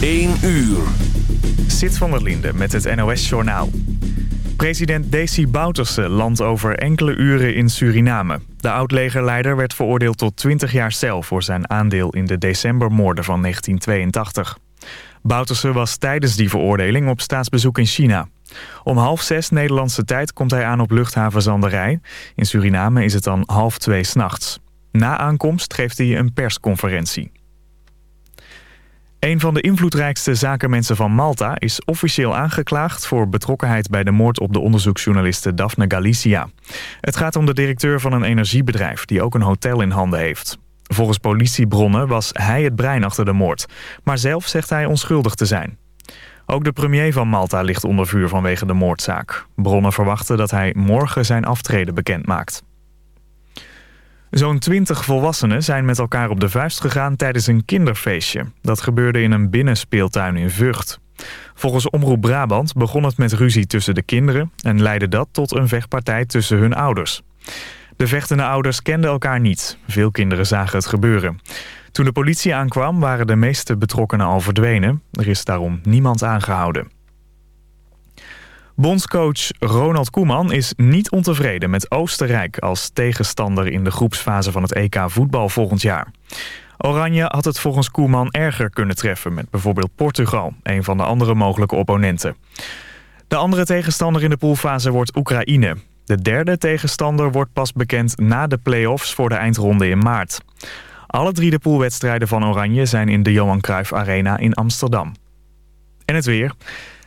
1 uur. Sit van der Linde met het NOS-journaal. President Desi Bouterse landt over enkele uren in Suriname. De oud-legerleider werd veroordeeld tot 20 jaar cel... voor zijn aandeel in de decembermoorden van 1982. Bouterse was tijdens die veroordeling op staatsbezoek in China. Om half zes Nederlandse tijd komt hij aan op luchthaven Zanderij. In Suriname is het dan half twee s'nachts. Na aankomst geeft hij een persconferentie. Een van de invloedrijkste zakenmensen van Malta is officieel aangeklaagd voor betrokkenheid bij de moord op de onderzoeksjournaliste Daphne Galicia. Het gaat om de directeur van een energiebedrijf die ook een hotel in handen heeft. Volgens politiebronnen was hij het brein achter de moord, maar zelf zegt hij onschuldig te zijn. Ook de premier van Malta ligt onder vuur vanwege de moordzaak. Bronnen verwachten dat hij morgen zijn aftreden bekendmaakt. Zo'n twintig volwassenen zijn met elkaar op de vuist gegaan tijdens een kinderfeestje. Dat gebeurde in een binnenspeeltuin in Vught. Volgens Omroep Brabant begon het met ruzie tussen de kinderen... en leidde dat tot een vechtpartij tussen hun ouders. De vechtende ouders kenden elkaar niet. Veel kinderen zagen het gebeuren. Toen de politie aankwam waren de meeste betrokkenen al verdwenen. Er is daarom niemand aangehouden. Bondscoach Ronald Koeman is niet ontevreden met Oostenrijk... als tegenstander in de groepsfase van het EK voetbal volgend jaar. Oranje had het volgens Koeman erger kunnen treffen... met bijvoorbeeld Portugal, een van de andere mogelijke opponenten. De andere tegenstander in de poolfase wordt Oekraïne. De derde tegenstander wordt pas bekend na de play-offs voor de eindronde in maart. Alle drie de poolwedstrijden van Oranje zijn in de Johan Cruijff Arena in Amsterdam. En het weer...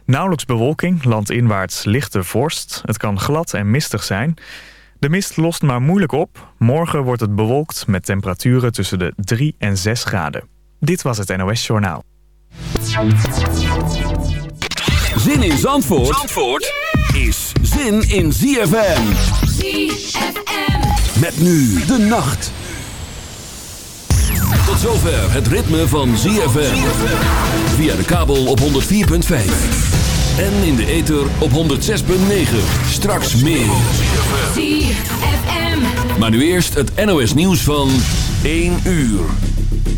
Nauwelijks bewolking, landinwaarts lichte vorst. Het kan glad en mistig zijn. De mist lost maar moeilijk op. Morgen wordt het bewolkt met temperaturen tussen de 3 en 6 graden. Dit was het NOS Journaal. Zin in Zandvoort, Zandvoort is zin in ZFM. ZFM. Met nu de nacht. Tot zover het ritme van ZFM. Via de kabel op 104.5. En in de ether op 106.9. Straks meer. ZFM. Maar nu eerst het NOS nieuws van 1 uur.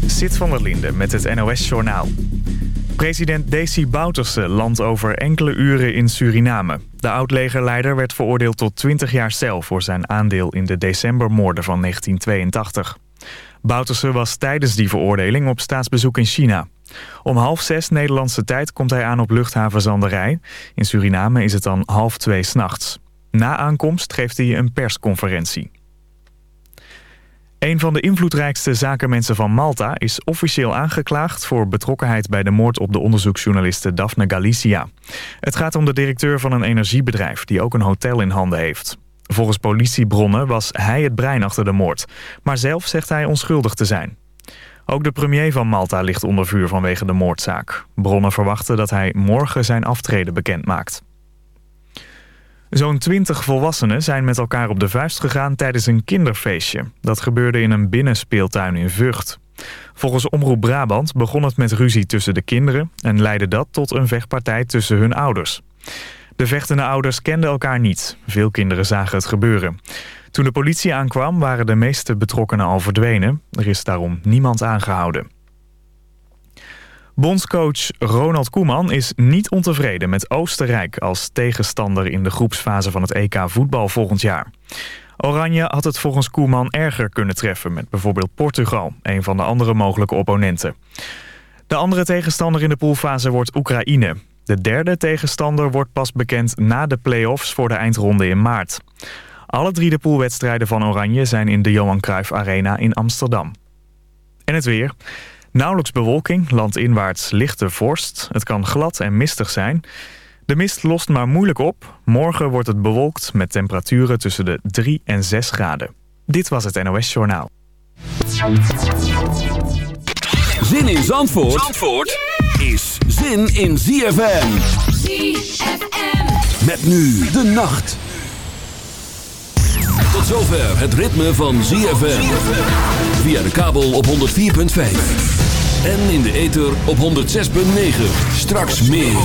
Sit van der Linde met het NOS-journaal. President Desi Bouterse landt over enkele uren in Suriname. De oud-legerleider werd veroordeeld tot 20 jaar cel... voor zijn aandeel in de decembermoorden van 1982. Bouterse was tijdens die veroordeling op staatsbezoek in China. Om half zes Nederlandse tijd komt hij aan op luchthaven Zanderij. In Suriname is het dan half twee s'nachts. Na aankomst geeft hij een persconferentie. Een van de invloedrijkste zakenmensen van Malta is officieel aangeklaagd voor betrokkenheid bij de moord op de onderzoeksjournaliste Daphne Galicia. Het gaat om de directeur van een energiebedrijf die ook een hotel in handen heeft. Volgens politiebronnen was hij het brein achter de moord, maar zelf zegt hij onschuldig te zijn. Ook de premier van Malta ligt onder vuur vanwege de moordzaak. Bronnen verwachten dat hij morgen zijn aftreden bekendmaakt. Zo'n twintig volwassenen zijn met elkaar op de vuist gegaan tijdens een kinderfeestje. Dat gebeurde in een binnenspeeltuin in Vught. Volgens Omroep Brabant begon het met ruzie tussen de kinderen... en leidde dat tot een vechtpartij tussen hun ouders. De vechtende ouders kenden elkaar niet. Veel kinderen zagen het gebeuren. Toen de politie aankwam waren de meeste betrokkenen al verdwenen. Er is daarom niemand aangehouden. Bondscoach Ronald Koeman is niet ontevreden met Oostenrijk... als tegenstander in de groepsfase van het EK voetbal volgend jaar. Oranje had het volgens Koeman erger kunnen treffen... met bijvoorbeeld Portugal, een van de andere mogelijke opponenten. De andere tegenstander in de poolfase wordt Oekraïne. De derde tegenstander wordt pas bekend na de play-offs voor de eindronde in maart. Alle drie de poolwedstrijden van Oranje zijn in de Johan Cruijff Arena in Amsterdam. En het weer. Nauwelijks bewolking, landinwaarts lichte vorst. Het kan glad en mistig zijn. De mist lost maar moeilijk op. Morgen wordt het bewolkt met temperaturen tussen de 3 en 6 graden. Dit was het NOS Journaal. Zin in Zandvoort, Zandvoort is zin in ZFM. ZFM. Met nu de nacht. Tot zover het ritme van ZFM. Via de kabel op 104.5. En in de ether op 106.9. Straks meer.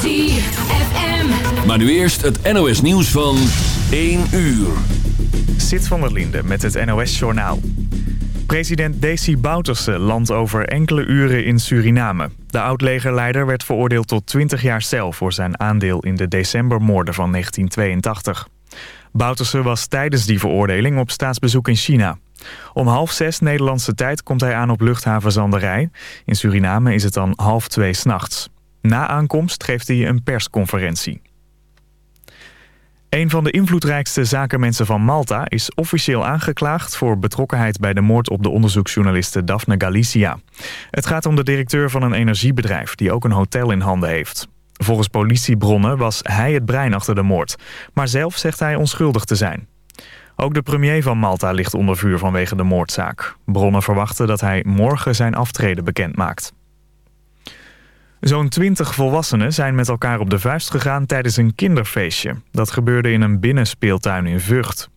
ZFM. Maar nu eerst het NOS nieuws van 1 uur. Sit van der Linde met het NOS Journaal. President Desi Bouterse landt over enkele uren in Suriname. De oud-legerleider werd veroordeeld tot 20 jaar cel... voor zijn aandeel in de decembermoorden van 1982. Bouterse was tijdens die veroordeling op staatsbezoek in China. Om half zes Nederlandse tijd komt hij aan op luchthaven Zanderij. In Suriname is het dan half twee s'nachts. Na aankomst geeft hij een persconferentie. Een van de invloedrijkste zakenmensen van Malta is officieel aangeklaagd voor betrokkenheid bij de moord op de onderzoeksjournaliste Daphne Galicia. Het gaat om de directeur van een energiebedrijf die ook een hotel in handen heeft. Volgens politiebronnen was hij het brein achter de moord, maar zelf zegt hij onschuldig te zijn. Ook de premier van Malta ligt onder vuur vanwege de moordzaak. Bronnen verwachten dat hij morgen zijn aftreden bekendmaakt. Zo'n twintig volwassenen zijn met elkaar op de vuist gegaan tijdens een kinderfeestje. Dat gebeurde in een binnenspeeltuin in Vught.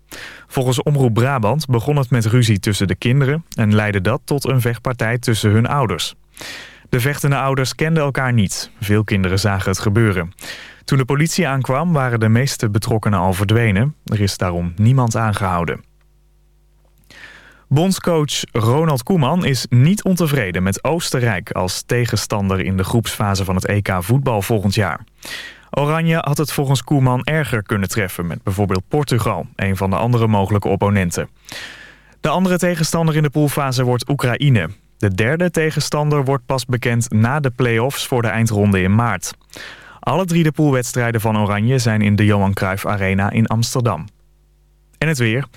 Volgens Omroep Brabant begon het met ruzie tussen de kinderen... en leidde dat tot een vechtpartij tussen hun ouders. De vechtende ouders kenden elkaar niet. Veel kinderen zagen het gebeuren. Toen de politie aankwam waren de meeste betrokkenen al verdwenen. Er is daarom niemand aangehouden. Bondscoach Ronald Koeman is niet ontevreden met Oostenrijk... als tegenstander in de groepsfase van het EK voetbal volgend jaar. Oranje had het volgens Koeman erger kunnen treffen... met bijvoorbeeld Portugal, een van de andere mogelijke opponenten. De andere tegenstander in de poolfase wordt Oekraïne. De derde tegenstander wordt pas bekend na de play-offs voor de eindronde in maart. Alle drie de poolwedstrijden van Oranje zijn in de Johan Cruijff Arena in Amsterdam. En het weer.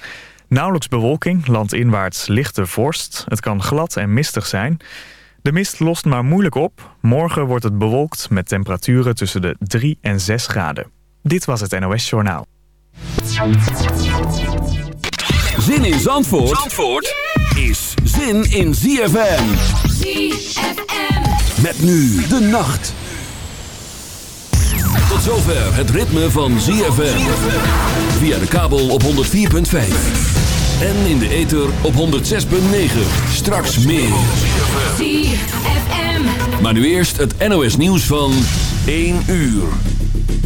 Nauwelijks bewolking, landinwaarts lichte vorst. Het kan glad en mistig zijn. De mist lost maar moeilijk op. Morgen wordt het bewolkt met temperaturen tussen de 3 en 6 graden. Dit was het NOS Journaal. Zin in Zandvoort, Zandvoort is zin in ZFM. ZFM. Met nu de nacht. Tot zover het ritme van ZFM. Via de kabel op 104.5. En in de ether op 106.9. Straks meer. ZFM. Maar nu eerst het NOS nieuws van 1 uur.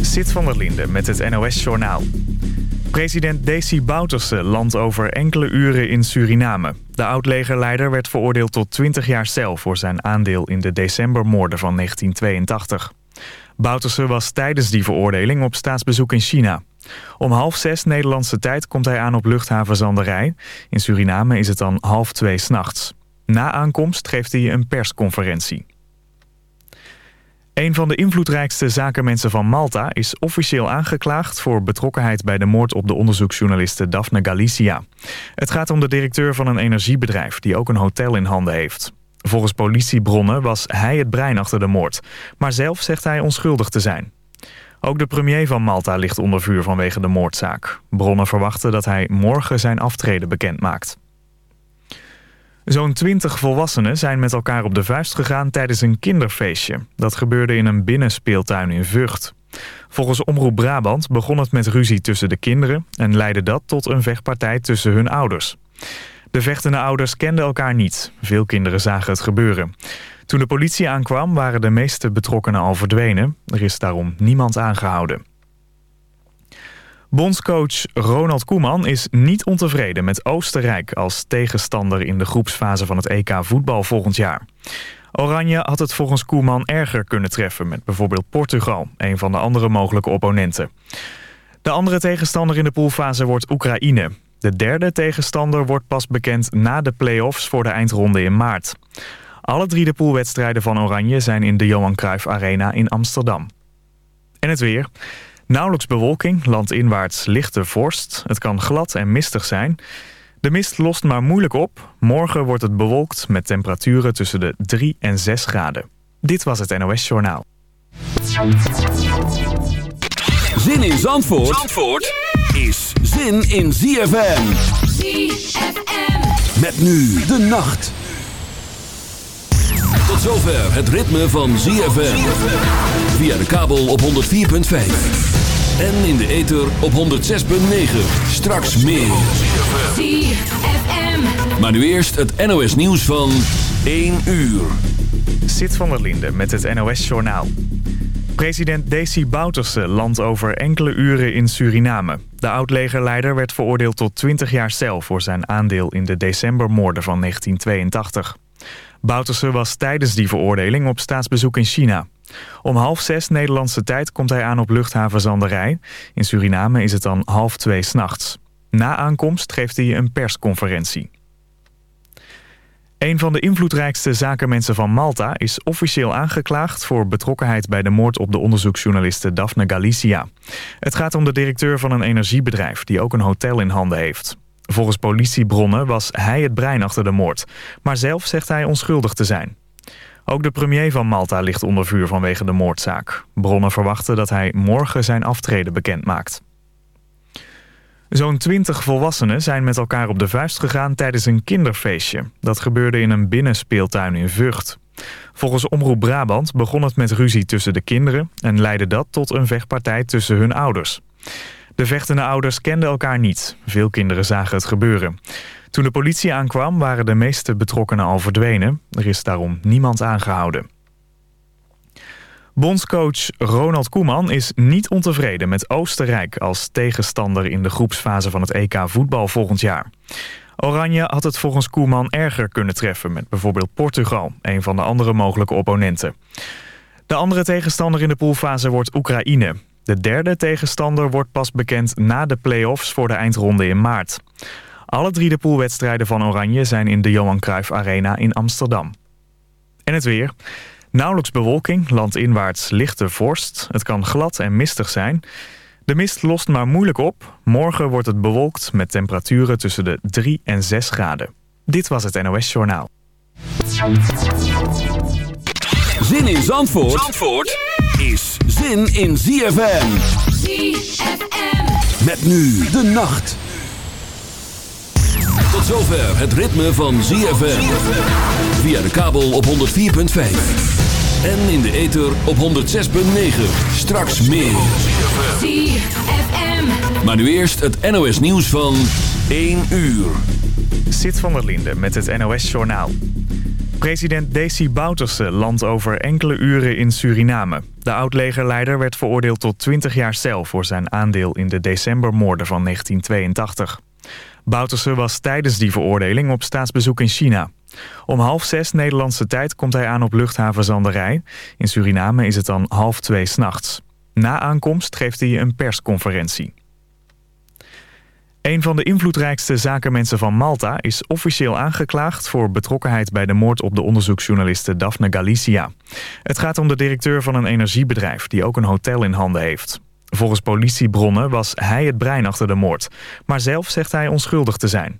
Sit van der Linde met het NOS Journaal. President Desi Bouterse landt over enkele uren in Suriname. De oud-legerleider werd veroordeeld tot 20 jaar cel... voor zijn aandeel in de decembermoorden van 1982. Bouterse was tijdens die veroordeling op staatsbezoek in China. Om half zes Nederlandse tijd komt hij aan op luchthaven Zanderij. In Suriname is het dan half twee s'nachts. Na aankomst geeft hij een persconferentie. Een van de invloedrijkste zakenmensen van Malta is officieel aangeklaagd voor betrokkenheid bij de moord op de onderzoeksjournaliste Daphne Galicia. Het gaat om de directeur van een energiebedrijf die ook een hotel in handen heeft. Volgens politiebronnen was hij het brein achter de moord. Maar zelf zegt hij onschuldig te zijn. Ook de premier van Malta ligt onder vuur vanwege de moordzaak. Bronnen verwachten dat hij morgen zijn aftreden bekendmaakt. Zo'n twintig volwassenen zijn met elkaar op de vuist gegaan tijdens een kinderfeestje. Dat gebeurde in een binnenspeeltuin in Vught. Volgens Omroep Brabant begon het met ruzie tussen de kinderen... en leidde dat tot een vechtpartij tussen hun ouders. De vechtende ouders kenden elkaar niet. Veel kinderen zagen het gebeuren. Toen de politie aankwam waren de meeste betrokkenen al verdwenen. Er is daarom niemand aangehouden. Bondscoach Ronald Koeman is niet ontevreden met Oostenrijk... als tegenstander in de groepsfase van het EK voetbal volgend jaar. Oranje had het volgens Koeman erger kunnen treffen... met bijvoorbeeld Portugal, een van de andere mogelijke opponenten. De andere tegenstander in de poolfase wordt Oekraïne. De derde tegenstander wordt pas bekend na de play-offs voor de eindronde in maart. Alle drie de poolwedstrijden van Oranje zijn in de Johan Cruijff Arena in Amsterdam. En het weer. Nauwelijks bewolking, landinwaarts lichte vorst. Het kan glad en mistig zijn. De mist lost maar moeilijk op. Morgen wordt het bewolkt met temperaturen tussen de 3 en 6 graden. Dit was het NOS Journaal. Zin in Zandvoort, Zandvoort? Is zin in ZFM. ZFM. Met nu de nacht. Tot zover het ritme van ZFM. Via de kabel op 104.5. En in de ether op 106.9. Straks meer. ZFM. Maar nu eerst het NOS nieuws van 1 uur. Sit van der Linde met het NOS Journaal. President Desi Bouterse landt over enkele uren in Suriname. De oud-legerleider werd veroordeeld tot 20 jaar cel... voor zijn aandeel in de decembermoorden van 1982. Bouterse was tijdens die veroordeling op staatsbezoek in China. Om half zes Nederlandse tijd komt hij aan op luchthaven Zanderij. In Suriname is het dan half twee s'nachts. Na aankomst geeft hij een persconferentie. Een van de invloedrijkste zakenmensen van Malta is officieel aangeklaagd voor betrokkenheid bij de moord op de onderzoeksjournaliste Daphne Galicia. Het gaat om de directeur van een energiebedrijf die ook een hotel in handen heeft. Volgens politiebronnen was hij het brein achter de moord, maar zelf zegt hij onschuldig te zijn. Ook de premier van Malta ligt onder vuur vanwege de moordzaak. Bronnen verwachten dat hij morgen zijn aftreden bekendmaakt. Zo'n twintig volwassenen zijn met elkaar op de vuist gegaan tijdens een kinderfeestje. Dat gebeurde in een binnenspeeltuin in Vught. Volgens Omroep Brabant begon het met ruzie tussen de kinderen... en leidde dat tot een vechtpartij tussen hun ouders. De vechtende ouders kenden elkaar niet. Veel kinderen zagen het gebeuren. Toen de politie aankwam waren de meeste betrokkenen al verdwenen. Er is daarom niemand aangehouden. Bondscoach Ronald Koeman is niet ontevreden met Oostenrijk... als tegenstander in de groepsfase van het EK voetbal volgend jaar. Oranje had het volgens Koeman erger kunnen treffen... met bijvoorbeeld Portugal, een van de andere mogelijke opponenten. De andere tegenstander in de poolfase wordt Oekraïne. De derde tegenstander wordt pas bekend na de play-offs voor de eindronde in maart. Alle drie de poolwedstrijden van Oranje zijn in de Johan Cruijff Arena in Amsterdam. En het weer. Nauwelijks bewolking, landinwaarts lichte vorst. Het kan glad en mistig zijn. De mist lost maar moeilijk op. Morgen wordt het bewolkt met temperaturen tussen de 3 en 6 graden. Dit was het NOS Journaal. Zin in Zandvoort, Zandvoort is zin in ZFM. ZFM. Met nu de nacht. Tot zover het ritme van ZFM. Via de kabel op 104.5. En in de ether op 106.9. Straks meer. ZFM. Maar nu eerst het NOS nieuws van 1 uur. Sit van der Linde met het NOS Journaal. President Desi Bouterse landt over enkele uren in Suriname. De oud-legerleider werd veroordeeld tot 20 jaar cel... voor zijn aandeel in de decembermoorden van 1982. Bouterse was tijdens die veroordeling op staatsbezoek in China. Om half zes Nederlandse tijd komt hij aan op luchthaven Zanderij. In Suriname is het dan half twee s'nachts. Na aankomst geeft hij een persconferentie. Een van de invloedrijkste zakenmensen van Malta is officieel aangeklaagd voor betrokkenheid bij de moord op de onderzoeksjournaliste Daphne Galicia. Het gaat om de directeur van een energiebedrijf die ook een hotel in handen heeft. Volgens politiebronnen was hij het brein achter de moord, maar zelf zegt hij onschuldig te zijn.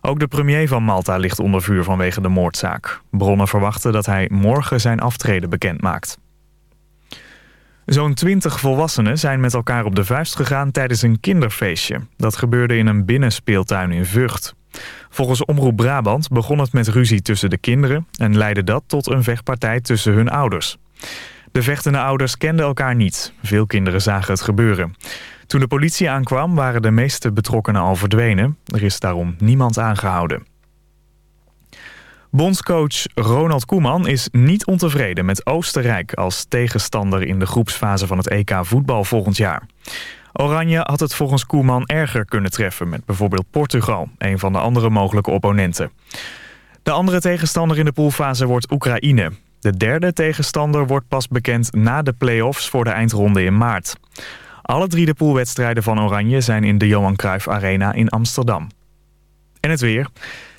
Ook de premier van Malta ligt onder vuur vanwege de moordzaak. Bronnen verwachten dat hij morgen zijn aftreden bekendmaakt. Zo'n twintig volwassenen zijn met elkaar op de vuist gegaan tijdens een kinderfeestje. Dat gebeurde in een binnenspeeltuin in Vught. Volgens Omroep Brabant begon het met ruzie tussen de kinderen... en leidde dat tot een vechtpartij tussen hun ouders. De vechtende ouders kenden elkaar niet. Veel kinderen zagen het gebeuren. Toen de politie aankwam waren de meeste betrokkenen al verdwenen. Er is daarom niemand aangehouden. Bondscoach Ronald Koeman is niet ontevreden met Oostenrijk... als tegenstander in de groepsfase van het EK voetbal volgend jaar. Oranje had het volgens Koeman erger kunnen treffen... met bijvoorbeeld Portugal, een van de andere mogelijke opponenten. De andere tegenstander in de poolfase wordt Oekraïne. De derde tegenstander wordt pas bekend na de play-offs voor de eindronde in maart. Alle drie de poolwedstrijden van Oranje zijn in de Johan Cruijff Arena in Amsterdam. En het weer.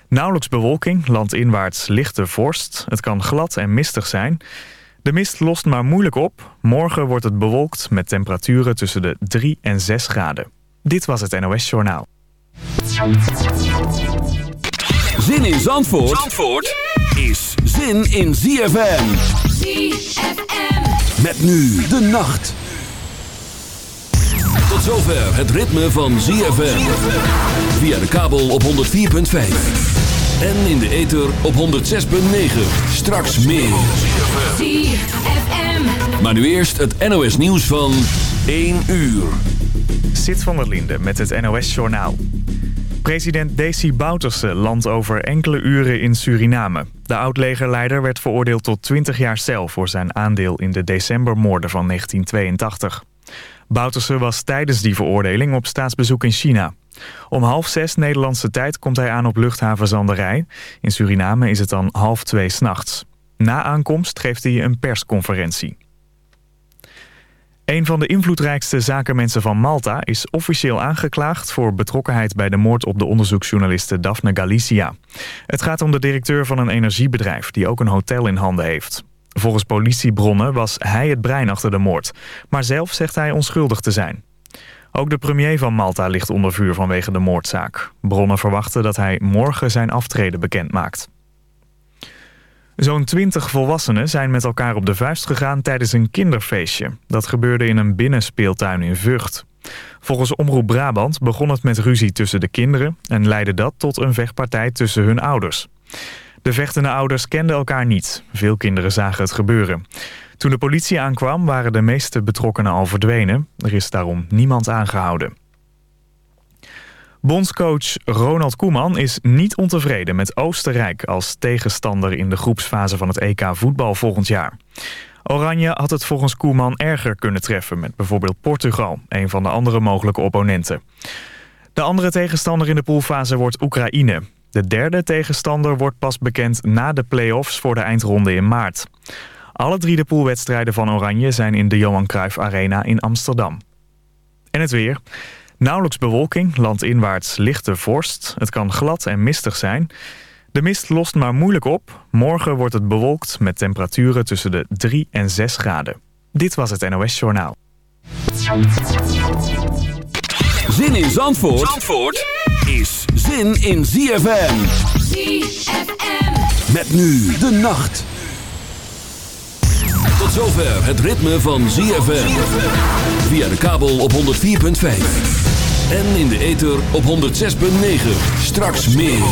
Nauwelijks bewolking, landinwaarts lichte vorst. Het kan glad en mistig zijn. De mist lost maar moeilijk op. Morgen wordt het bewolkt met temperaturen tussen de 3 en 6 graden. Dit was het NOS Journaal. Zin in Zandvoort, Zandvoort is zin in ZFM. ZFM. Met nu de nacht. Tot zover het ritme van ZFM. Via de kabel op 104.5. En in de ether op 106.9. Straks meer. ZFM. Maar nu eerst het NOS nieuws van 1 uur. Sit van der Linde met het NOS Journaal. President Desi Bouterse landt over enkele uren in Suriname. De oud-legerleider werd veroordeeld tot 20 jaar cel... voor zijn aandeel in de decembermoorden van 1982. Bouterse was tijdens die veroordeling op staatsbezoek in China. Om half zes Nederlandse tijd komt hij aan op luchthaven Zanderij. In Suriname is het dan half twee s'nachts. Na aankomst geeft hij een persconferentie. Een van de invloedrijkste zakenmensen van Malta is officieel aangeklaagd voor betrokkenheid bij de moord op de onderzoeksjournaliste Daphne Galicia. Het gaat om de directeur van een energiebedrijf die ook een hotel in handen heeft. Volgens politiebronnen was hij het brein achter de moord, maar zelf zegt hij onschuldig te zijn. Ook de premier van Malta ligt onder vuur vanwege de moordzaak. Bronnen verwachten dat hij morgen zijn aftreden bekendmaakt. Zo'n twintig volwassenen zijn met elkaar op de vuist gegaan tijdens een kinderfeestje. Dat gebeurde in een binnenspeeltuin in Vught. Volgens Omroep Brabant begon het met ruzie tussen de kinderen... en leidde dat tot een vechtpartij tussen hun ouders. De vechtende ouders kenden elkaar niet. Veel kinderen zagen het gebeuren. Toen de politie aankwam waren de meeste betrokkenen al verdwenen. Er is daarom niemand aangehouden. Bondscoach Ronald Koeman is niet ontevreden met Oostenrijk... als tegenstander in de groepsfase van het EK voetbal volgend jaar. Oranje had het volgens Koeman erger kunnen treffen... met bijvoorbeeld Portugal, een van de andere mogelijke opponenten. De andere tegenstander in de poolfase wordt Oekraïne. De derde tegenstander wordt pas bekend na de play-offs voor de eindronde in maart. Alle drie de poolwedstrijden van Oranje zijn in de Johan Cruijff Arena in Amsterdam. En het weer... Nauwelijks bewolking, landinwaarts lichte vorst. Het kan glad en mistig zijn. De mist lost maar moeilijk op. Morgen wordt het bewolkt met temperaturen tussen de 3 en 6 graden. Dit was het NOS Journaal. Zin in Zandvoort, Zandvoort is zin in ZFM. ZFM. Met nu de nacht. Tot zover het ritme van ZFM. Via de kabel op 104.5. En in de ether op 106.9. Straks meer.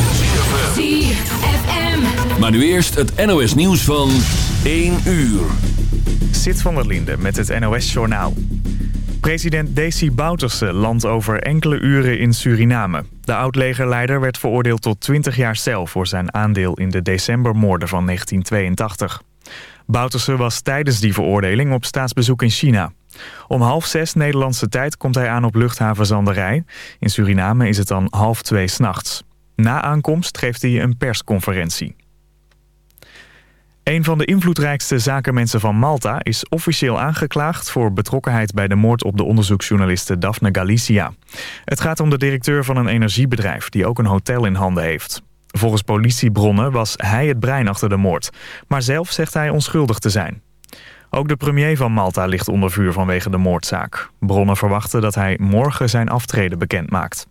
ZFM. Maar nu eerst het NOS nieuws van 1 uur. Sit van der Linde met het NOS Journaal. President Desi Bouterse landt over enkele uren in Suriname. De oud-legerleider werd veroordeeld tot 20 jaar cel... voor zijn aandeel in de decembermoorden van 1982. Bouterse was tijdens die veroordeling op staatsbezoek in China. Om half zes Nederlandse tijd komt hij aan op luchthaven Zanderij. In Suriname is het dan half twee s'nachts. Na aankomst geeft hij een persconferentie. Een van de invloedrijkste zakenmensen van Malta is officieel aangeklaagd voor betrokkenheid bij de moord op de onderzoeksjournaliste Daphne Galicia. Het gaat om de directeur van een energiebedrijf die ook een hotel in handen heeft. Volgens politiebronnen was hij het brein achter de moord. Maar zelf zegt hij onschuldig te zijn. Ook de premier van Malta ligt onder vuur vanwege de moordzaak. Bronnen verwachten dat hij morgen zijn aftreden bekendmaakt.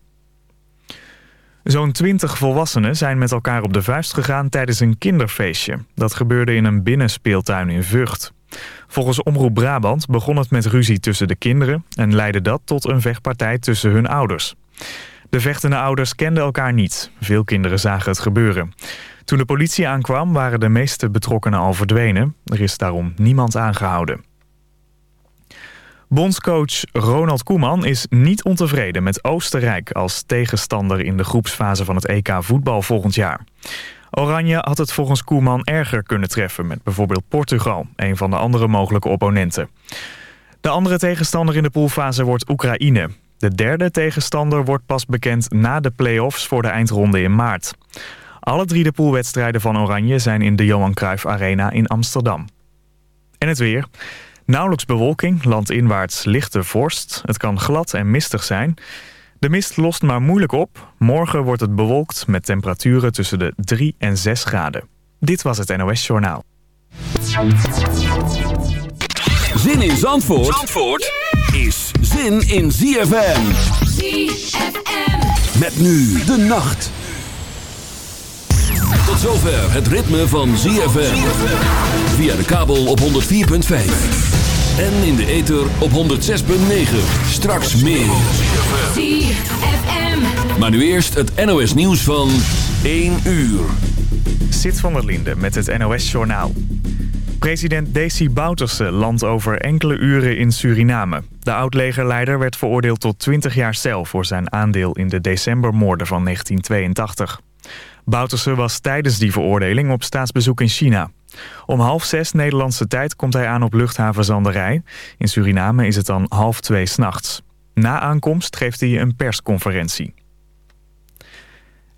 Zo'n twintig volwassenen zijn met elkaar op de vuist gegaan tijdens een kinderfeestje. Dat gebeurde in een binnenspeeltuin in Vught. Volgens Omroep Brabant begon het met ruzie tussen de kinderen... en leidde dat tot een vechtpartij tussen hun ouders. De vechtende ouders kenden elkaar niet. Veel kinderen zagen het gebeuren. Toen de politie aankwam waren de meeste betrokkenen al verdwenen. Er is daarom niemand aangehouden. Bondscoach Ronald Koeman is niet ontevreden met Oostenrijk... als tegenstander in de groepsfase van het EK voetbal volgend jaar. Oranje had het volgens Koeman erger kunnen treffen... met bijvoorbeeld Portugal, een van de andere mogelijke opponenten. De andere tegenstander in de poolfase wordt Oekraïne. De derde tegenstander wordt pas bekend na de play-offs voor de eindronde in maart. Alle drie de poolwedstrijden van Oranje zijn in de Johan Cruijff Arena in Amsterdam. En het weer. Nauwelijks bewolking, landinwaarts lichte vorst. Het kan glad en mistig zijn. De mist lost maar moeilijk op. Morgen wordt het bewolkt met temperaturen tussen de 3 en 6 graden. Dit was het NOS Journaal. Zin in Zandvoort, Zandvoort is zin in ZFM. ZFM. Met nu de nacht. Tot zover het ritme van ZFM. Via de kabel op 104.5. En in de ether op 106.9. Straks meer. ZFM. Maar nu eerst het NOS nieuws van 1 uur. Sit van der Linde met het NOS Journaal. President Desi Bouterse landt over enkele uren in Suriname. De oud-legerleider werd veroordeeld tot 20 jaar cel... voor zijn aandeel in de decembermoorden van 1982. Bouterse was tijdens die veroordeling op staatsbezoek in China. Om half zes Nederlandse tijd komt hij aan op luchthaven Zanderij. In Suriname is het dan half twee s'nachts. Na aankomst geeft hij een persconferentie.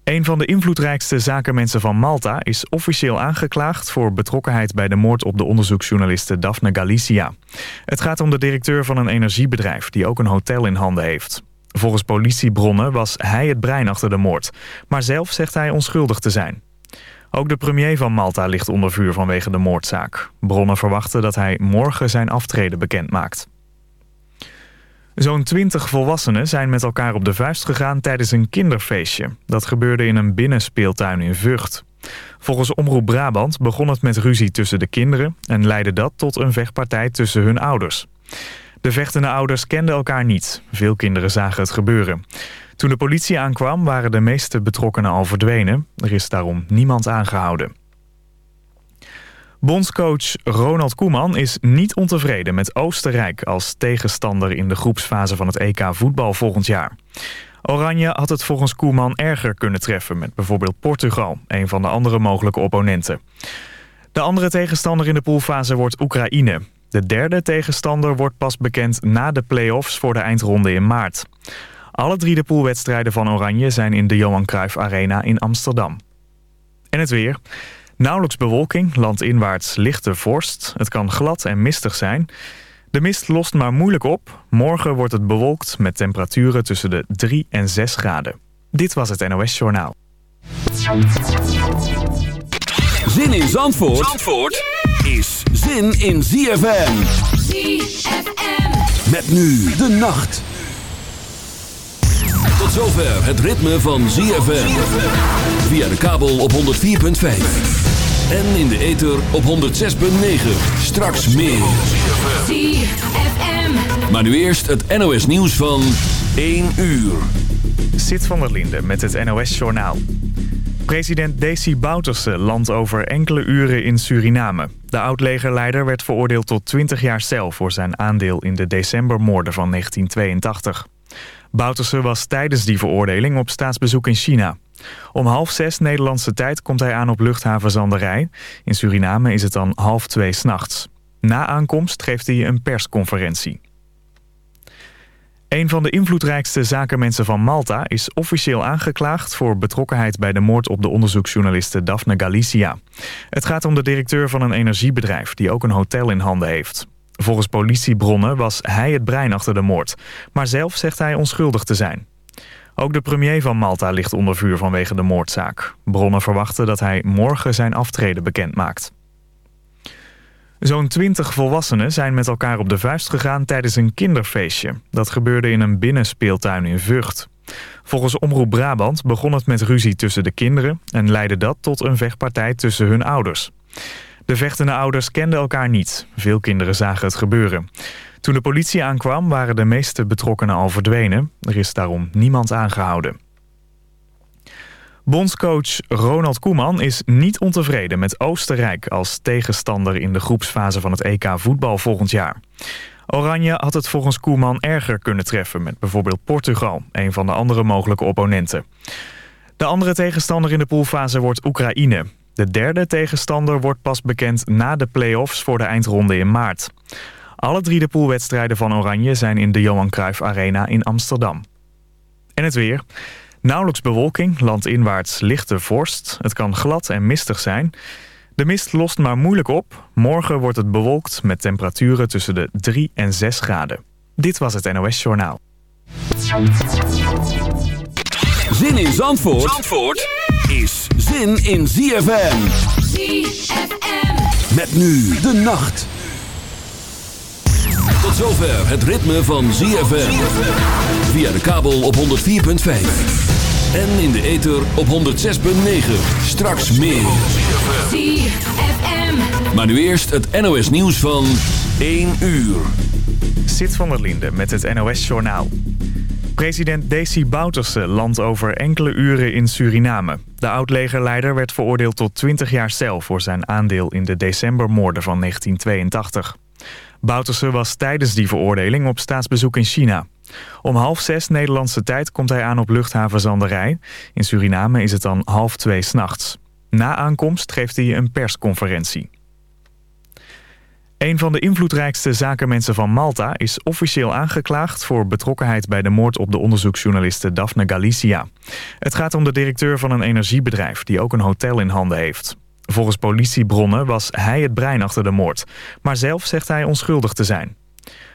Een van de invloedrijkste zakenmensen van Malta is officieel aangeklaagd voor betrokkenheid bij de moord op de onderzoeksjournaliste Daphne Galicia. Het gaat om de directeur van een energiebedrijf die ook een hotel in handen heeft. Volgens politiebronnen was hij het brein achter de moord, maar zelf zegt hij onschuldig te zijn. Ook de premier van Malta ligt onder vuur vanwege de moordzaak. Bronnen verwachten dat hij morgen zijn aftreden bekendmaakt. Zo'n twintig volwassenen zijn met elkaar op de vuist gegaan tijdens een kinderfeestje. Dat gebeurde in een binnenspeeltuin in Vught. Volgens Omroep Brabant begon het met ruzie tussen de kinderen... en leidde dat tot een vechtpartij tussen hun ouders. De vechtende ouders kenden elkaar niet. Veel kinderen zagen het gebeuren. Toen de politie aankwam waren de meeste betrokkenen al verdwenen. Er is daarom niemand aangehouden. Bondscoach Ronald Koeman is niet ontevreden met Oostenrijk... als tegenstander in de groepsfase van het EK voetbal volgend jaar. Oranje had het volgens Koeman erger kunnen treffen... met bijvoorbeeld Portugal, een van de andere mogelijke opponenten. De andere tegenstander in de poolfase wordt Oekraïne. De derde tegenstander wordt pas bekend na de play-offs voor de eindronde in maart. Alle drie de poolwedstrijden van Oranje zijn in de Johan Cruijff Arena in Amsterdam. En het weer... Nauwelijks bewolking, landinwaarts lichte vorst. Het kan glad en mistig zijn. De mist lost maar moeilijk op. Morgen wordt het bewolkt met temperaturen tussen de 3 en 6 graden. Dit was het NOS Journaal. Zin in Zandvoort, Zandvoort is zin in ZFM. ZFM. Met nu de nacht. Tot zover het ritme van ZFM. Via de kabel op 104.5. En in de ether op 106.9. Straks meer. ZFM. Maar nu eerst het NOS nieuws van 1 uur. Sit van der Linde met het NOS Journaal. President Desi Bouterse landt over enkele uren in Suriname. De oud-legerleider werd veroordeeld tot 20 jaar cel... voor zijn aandeel in de decembermoorden van 1982. Bouterse was tijdens die veroordeling op staatsbezoek in China. Om half zes Nederlandse tijd komt hij aan op luchthaven Zanderij. In Suriname is het dan half twee s'nachts. Na aankomst geeft hij een persconferentie. Een van de invloedrijkste zakenmensen van Malta is officieel aangeklaagd voor betrokkenheid bij de moord op de onderzoeksjournaliste Daphne Galicia. Het gaat om de directeur van een energiebedrijf die ook een hotel in handen heeft. Volgens politiebronnen was hij het brein achter de moord. Maar zelf zegt hij onschuldig te zijn. Ook de premier van Malta ligt onder vuur vanwege de moordzaak. Bronnen verwachten dat hij morgen zijn aftreden bekendmaakt. Zo'n twintig volwassenen zijn met elkaar op de vuist gegaan tijdens een kinderfeestje. Dat gebeurde in een binnenspeeltuin in Vught. Volgens Omroep Brabant begon het met ruzie tussen de kinderen... en leidde dat tot een vechtpartij tussen hun ouders. De vechtende ouders kenden elkaar niet. Veel kinderen zagen het gebeuren. Toen de politie aankwam waren de meeste betrokkenen al verdwenen. Er is daarom niemand aangehouden. Bondscoach Ronald Koeman is niet ontevreden met Oostenrijk... als tegenstander in de groepsfase van het EK voetbal volgend jaar. Oranje had het volgens Koeman erger kunnen treffen... met bijvoorbeeld Portugal, een van de andere mogelijke opponenten. De andere tegenstander in de poolfase wordt Oekraïne. De derde tegenstander wordt pas bekend na de play-offs voor de eindronde in maart. Alle drie de poolwedstrijden van Oranje zijn in de Johan Cruijff Arena in Amsterdam. En het weer. Nauwelijks bewolking, landinwaarts lichte vorst. Het kan glad en mistig zijn. De mist lost maar moeilijk op. Morgen wordt het bewolkt met temperaturen tussen de 3 en 6 graden. Dit was het NOS Journaal. Zin in Zandvoort, Zandvoort is zin in ZFM. ZFM. Met nu de nacht. Tot zover het ritme van ZFM. Via de kabel op 104.5. En in de ether op 106.9. Straks meer. ZFM. Maar nu eerst het NOS nieuws van 1 uur. Sit van der Linde met het NOS Journaal. President Desi Bouterse landt over enkele uren in Suriname. De oud-legerleider werd veroordeeld tot 20 jaar cel... voor zijn aandeel in de decembermoorden van 1982. Bouterse was tijdens die veroordeling op staatsbezoek in China. Om half zes Nederlandse tijd komt hij aan op luchthaven Zanderij. In Suriname is het dan half twee s'nachts. Na aankomst geeft hij een persconferentie. Een van de invloedrijkste zakenmensen van Malta is officieel aangeklaagd voor betrokkenheid bij de moord op de onderzoeksjournaliste Daphne Galicia. Het gaat om de directeur van een energiebedrijf die ook een hotel in handen heeft. Volgens politiebronnen was hij het brein achter de moord, maar zelf zegt hij onschuldig te zijn.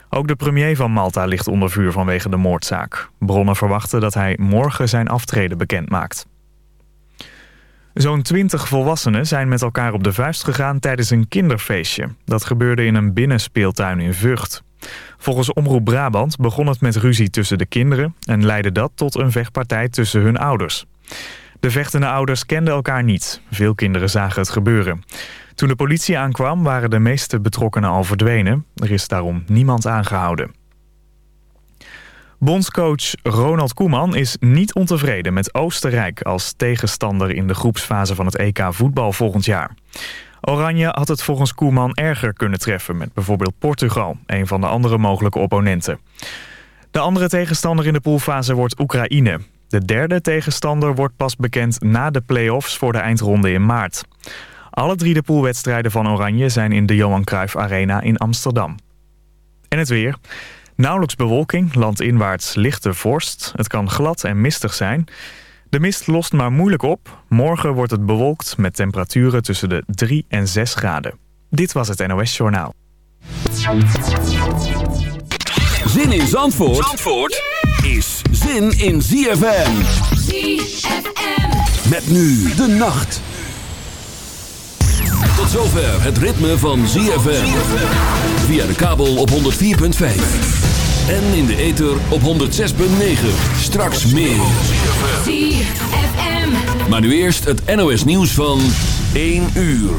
Ook de premier van Malta ligt onder vuur vanwege de moordzaak. Bronnen verwachten dat hij morgen zijn aftreden bekend maakt. Zo'n twintig volwassenen zijn met elkaar op de vuist gegaan tijdens een kinderfeestje. Dat gebeurde in een binnenspeeltuin in Vught. Volgens Omroep Brabant begon het met ruzie tussen de kinderen... en leidde dat tot een vechtpartij tussen hun ouders. De vechtende ouders kenden elkaar niet. Veel kinderen zagen het gebeuren. Toen de politie aankwam waren de meeste betrokkenen al verdwenen. Er is daarom niemand aangehouden. Bondscoach Ronald Koeman is niet ontevreden met Oostenrijk... als tegenstander in de groepsfase van het EK voetbal volgend jaar. Oranje had het volgens Koeman erger kunnen treffen... met bijvoorbeeld Portugal, een van de andere mogelijke opponenten. De andere tegenstander in de poolfase wordt Oekraïne. De derde tegenstander wordt pas bekend na de play-offs voor de eindronde in maart. Alle drie de poolwedstrijden van Oranje zijn in de Johan Cruijff Arena in Amsterdam. En het weer... Nauwelijks bewolking, landinwaarts lichte vorst. Het kan glad en mistig zijn. De mist lost maar moeilijk op. Morgen wordt het bewolkt met temperaturen tussen de 3 en 6 graden. Dit was het NOS Journaal. Zin in Zandvoort, Zandvoort is zin in ZFM. ZFM. Met nu de nacht. Tot zover het ritme van ZFM. Via de kabel op 104.5. En in de ether op 106.9. Straks meer. ZFM. Maar nu eerst het NOS nieuws van 1 uur.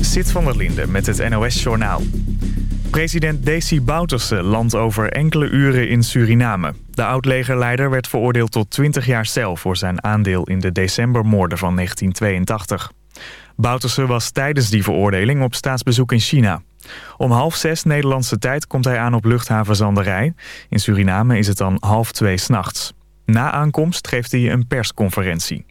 Sit van der Linde met het NOS Journaal. President Desi Bouterse landt over enkele uren in Suriname. De oud-legerleider werd veroordeeld tot 20 jaar cel... voor zijn aandeel in de decembermoorden van 1982. Bouterse was tijdens die veroordeling op staatsbezoek in China. Om half zes Nederlandse tijd komt hij aan op luchthaven Zanderij. In Suriname is het dan half twee s'nachts. Na aankomst geeft hij een persconferentie.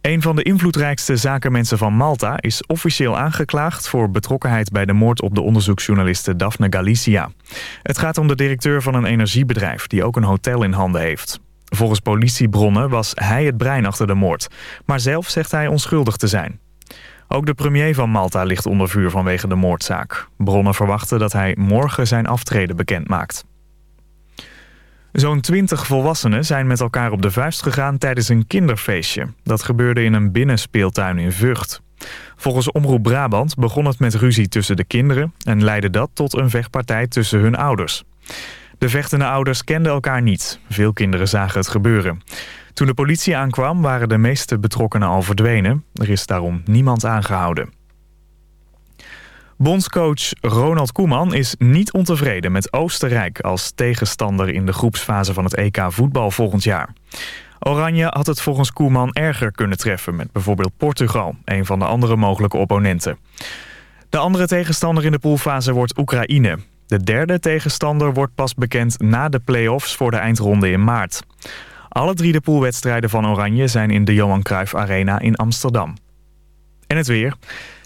Een van de invloedrijkste zakenmensen van Malta is officieel aangeklaagd voor betrokkenheid bij de moord op de onderzoeksjournaliste Daphne Galicia. Het gaat om de directeur van een energiebedrijf die ook een hotel in handen heeft. Volgens politiebronnen was hij het brein achter de moord, maar zelf zegt hij onschuldig te zijn. Ook de premier van Malta ligt onder vuur vanwege de moordzaak. Bronnen verwachten dat hij morgen zijn aftreden bekend maakt. Zo'n twintig volwassenen zijn met elkaar op de vuist gegaan tijdens een kinderfeestje. Dat gebeurde in een binnenspeeltuin in Vught. Volgens Omroep Brabant begon het met ruzie tussen de kinderen... en leidde dat tot een vechtpartij tussen hun ouders. De vechtende ouders kenden elkaar niet. Veel kinderen zagen het gebeuren. Toen de politie aankwam waren de meeste betrokkenen al verdwenen. Er is daarom niemand aangehouden. Bondscoach Ronald Koeman is niet ontevreden met Oostenrijk... als tegenstander in de groepsfase van het EK voetbal volgend jaar. Oranje had het volgens Koeman erger kunnen treffen... met bijvoorbeeld Portugal, een van de andere mogelijke opponenten. De andere tegenstander in de poolfase wordt Oekraïne. De derde tegenstander wordt pas bekend na de play-offs voor de eindronde in maart. Alle drie de poolwedstrijden van Oranje zijn in de Johan Cruijff Arena in Amsterdam. En het weer.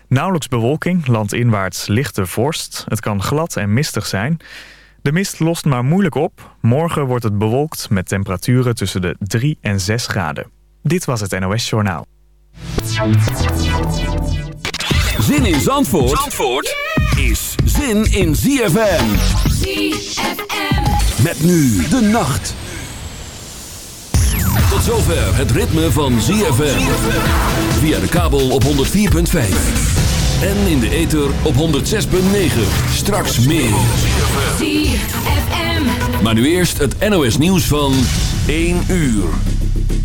Nauwelijks bewolking, landinwaarts lichte vorst. Het kan glad en mistig zijn. De mist lost maar moeilijk op. Morgen wordt het bewolkt met temperaturen tussen de 3 en 6 graden. Dit was het NOS Journaal. Zin in Zandvoort, Zandvoort is zin in ZFM. ZFM. Met nu de nacht. Tot zover het ritme van ZFM. Via de kabel op 104.5. En in de ether op 106.9. Straks meer. ZFM. Maar nu eerst het NOS nieuws van 1 uur.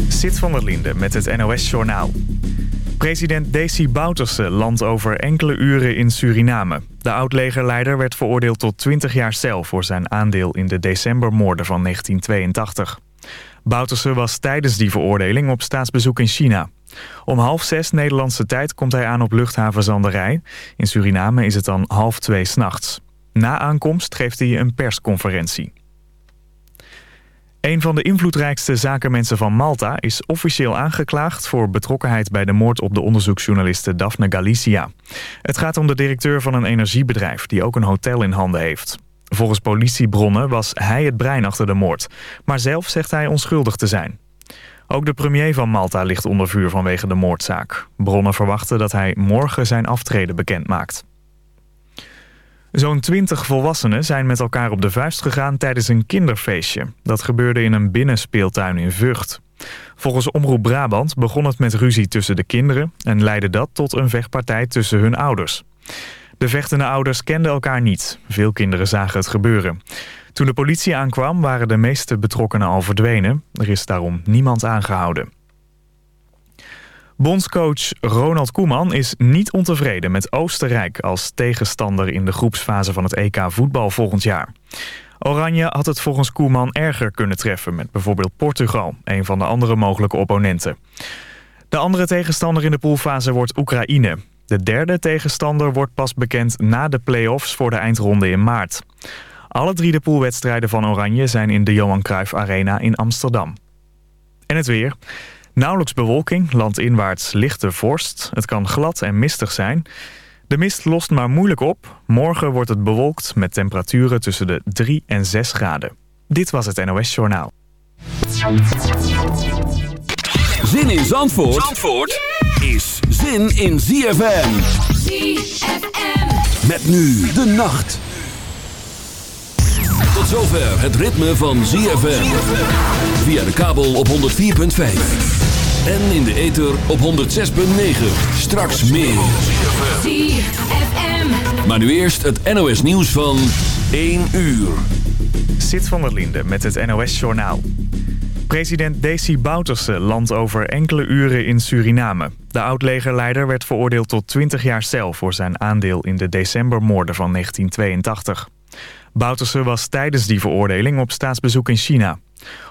Sit van der Linde met het NOS Journaal. President Desi Bouterse landt over enkele uren in Suriname. De oud-legerleider werd veroordeeld tot 20 jaar cel... voor zijn aandeel in de decembermoorden van 1982. Bouterse was tijdens die veroordeling op staatsbezoek in China. Om half zes Nederlandse tijd komt hij aan op luchthaven Zanderij. In Suriname is het dan half twee s'nachts. Na aankomst geeft hij een persconferentie. Een van de invloedrijkste zakenmensen van Malta is officieel aangeklaagd voor betrokkenheid bij de moord op de onderzoeksjournaliste Daphne Galicia. Het gaat om de directeur van een energiebedrijf die ook een hotel in handen heeft. Volgens politiebronnen was hij het brein achter de moord, maar zelf zegt hij onschuldig te zijn. Ook de premier van Malta ligt onder vuur vanwege de moordzaak. Bronnen verwachten dat hij morgen zijn aftreden bekendmaakt. Zo'n twintig volwassenen zijn met elkaar op de vuist gegaan tijdens een kinderfeestje. Dat gebeurde in een binnenspeeltuin in Vught. Volgens Omroep Brabant begon het met ruzie tussen de kinderen... en leidde dat tot een vechtpartij tussen hun ouders. De vechtende ouders kenden elkaar niet. Veel kinderen zagen het gebeuren. Toen de politie aankwam waren de meeste betrokkenen al verdwenen. Er is daarom niemand aangehouden. Bondscoach Ronald Koeman is niet ontevreden met Oostenrijk... als tegenstander in de groepsfase van het EK voetbal volgend jaar. Oranje had het volgens Koeman erger kunnen treffen... met bijvoorbeeld Portugal, een van de andere mogelijke opponenten. De andere tegenstander in de poolfase wordt Oekraïne. De derde tegenstander wordt pas bekend na de play-offs voor de eindronde in maart. Alle drie de poolwedstrijden van Oranje zijn in de Johan Cruijff Arena in Amsterdam. En het weer. Nauwelijks bewolking, landinwaarts lichte vorst. Het kan glad en mistig zijn. De mist lost maar moeilijk op. Morgen wordt het bewolkt met temperaturen tussen de 3 en 6 graden. Dit was het NOS Journaal. Zin in Zandvoort, Zandvoort is zin in ZFM. ZFM. Met nu de nacht. Tot zover het ritme van ZFM. Via de kabel op 104.5. En in de ether op 106.9. Straks meer. ZFM. Maar nu eerst het NOS nieuws van 1 uur. Sit van der Linde met het NOS Journaal. President Desi Bouterse landt over enkele uren in Suriname. De oud-legerleider werd veroordeeld tot 20 jaar cel... voor zijn aandeel in de decembermoorden van 1982. Bouterse was tijdens die veroordeling op staatsbezoek in China.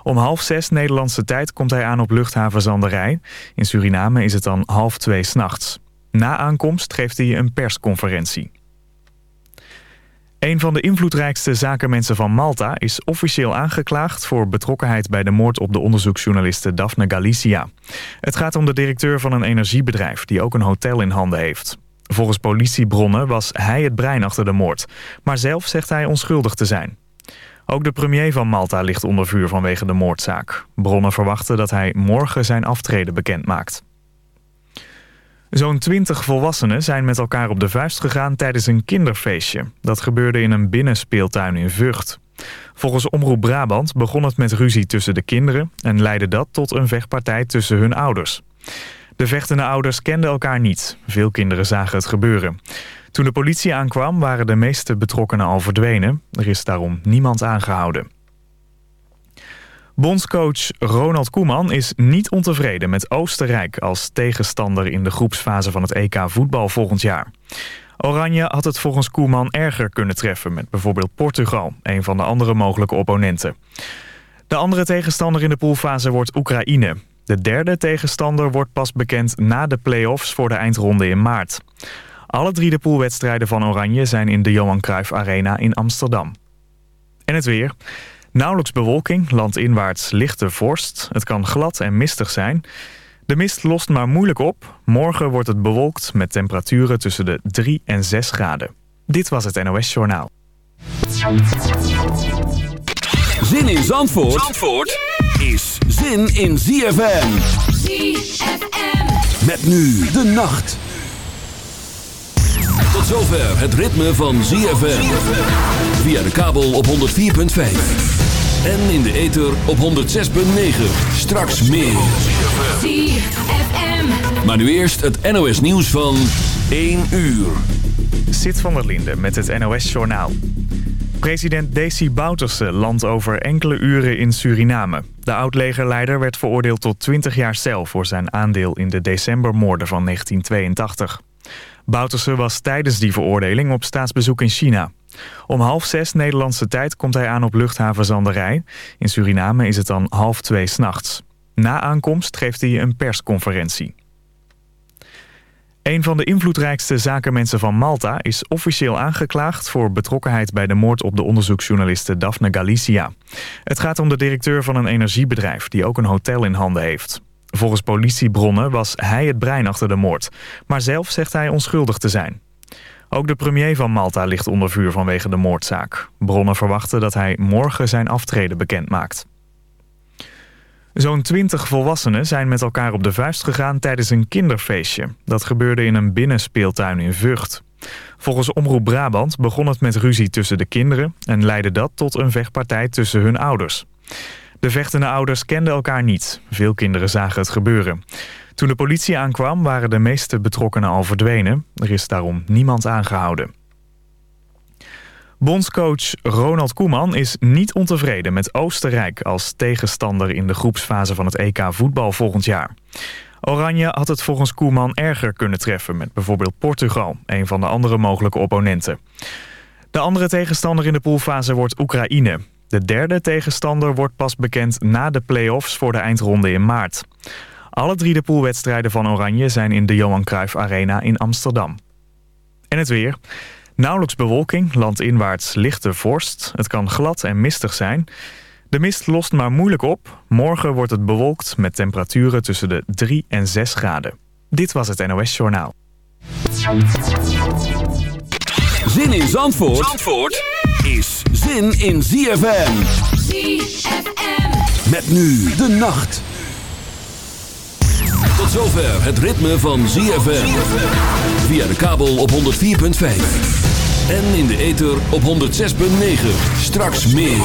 Om half zes Nederlandse tijd komt hij aan op luchthaven Zanderij. In Suriname is het dan half twee s'nachts. Na aankomst geeft hij een persconferentie. Een van de invloedrijkste zakenmensen van Malta is officieel aangeklaagd voor betrokkenheid bij de moord op de onderzoeksjournaliste Daphne Galicia. Het gaat om de directeur van een energiebedrijf die ook een hotel in handen heeft. Volgens politiebronnen was hij het brein achter de moord, maar zelf zegt hij onschuldig te zijn. Ook de premier van Malta ligt onder vuur vanwege de moordzaak. Bronnen verwachten dat hij morgen zijn aftreden bekendmaakt. Zo'n twintig volwassenen zijn met elkaar op de vuist gegaan tijdens een kinderfeestje. Dat gebeurde in een binnenspeeltuin in Vught. Volgens Omroep Brabant begon het met ruzie tussen de kinderen... en leidde dat tot een vechtpartij tussen hun ouders. De vechtende ouders kenden elkaar niet. Veel kinderen zagen het gebeuren. Toen de politie aankwam waren de meeste betrokkenen al verdwenen. Er is daarom niemand aangehouden. Bondscoach Ronald Koeman is niet ontevreden met Oostenrijk... als tegenstander in de groepsfase van het EK voetbal volgend jaar. Oranje had het volgens Koeman erger kunnen treffen... met bijvoorbeeld Portugal, een van de andere mogelijke opponenten. De andere tegenstander in de poolfase wordt Oekraïne. De derde tegenstander wordt pas bekend na de play-offs voor de eindronde in maart. Alle drie de poolwedstrijden van Oranje zijn in de Johan Cruijff Arena in Amsterdam. En het weer. Nauwelijks bewolking, landinwaarts lichte vorst. Het kan glad en mistig zijn. De mist lost maar moeilijk op. Morgen wordt het bewolkt met temperaturen tussen de 3 en 6 graden. Dit was het NOS Journaal. Zin in Zandvoort, Zandvoort zin in ZFM. ZFM. Met nu de nacht. Tot zover het ritme van ZFM. Via de kabel op 104.5. En in de ether op 106.9. Straks meer. ZFM. Maar nu eerst het NOS nieuws van 1 uur. Sit van der Linde met het NOS Journaal. President Desi Bouterse landt over enkele uren in Suriname. De oud-legerleider werd veroordeeld tot 20 jaar cel... voor zijn aandeel in de decembermoorden van 1982. Bouterse was tijdens die veroordeling op staatsbezoek in China. Om half zes Nederlandse tijd komt hij aan op luchthaven Zanderij. In Suriname is het dan half twee s'nachts. Na aankomst geeft hij een persconferentie. Een van de invloedrijkste zakenmensen van Malta is officieel aangeklaagd voor betrokkenheid bij de moord op de onderzoeksjournaliste Daphne Galicia. Het gaat om de directeur van een energiebedrijf die ook een hotel in handen heeft. Volgens politiebronnen was hij het brein achter de moord, maar zelf zegt hij onschuldig te zijn. Ook de premier van Malta ligt onder vuur vanwege de moordzaak. Bronnen verwachten dat hij morgen zijn aftreden bekendmaakt. Zo'n twintig volwassenen zijn met elkaar op de vuist gegaan tijdens een kinderfeestje. Dat gebeurde in een binnenspeeltuin in Vught. Volgens Omroep Brabant begon het met ruzie tussen de kinderen... en leidde dat tot een vechtpartij tussen hun ouders. De vechtende ouders kenden elkaar niet. Veel kinderen zagen het gebeuren. Toen de politie aankwam waren de meeste betrokkenen al verdwenen. Er is daarom niemand aangehouden. Bondscoach Ronald Koeman is niet ontevreden met Oostenrijk... als tegenstander in de groepsfase van het EK voetbal volgend jaar. Oranje had het volgens Koeman erger kunnen treffen... met bijvoorbeeld Portugal, een van de andere mogelijke opponenten. De andere tegenstander in de poolfase wordt Oekraïne. De derde tegenstander wordt pas bekend na de play-offs voor de eindronde in maart. Alle drie de poolwedstrijden van Oranje zijn in de Johan Cruijff Arena in Amsterdam. En het weer. Nauwelijks bewolking, landinwaarts lichte vorst. Het kan glad en mistig zijn. De mist lost maar moeilijk op. Morgen wordt het bewolkt met temperaturen tussen de 3 en 6 graden. Dit was het NOS Journaal. Zin in Zandvoort, Zandvoort is zin in ZFM. ZFM. Met nu de nacht. Tot zover het ritme van ZFM. Via de kabel op 104.5. En in de ether op 106.9. Straks meer.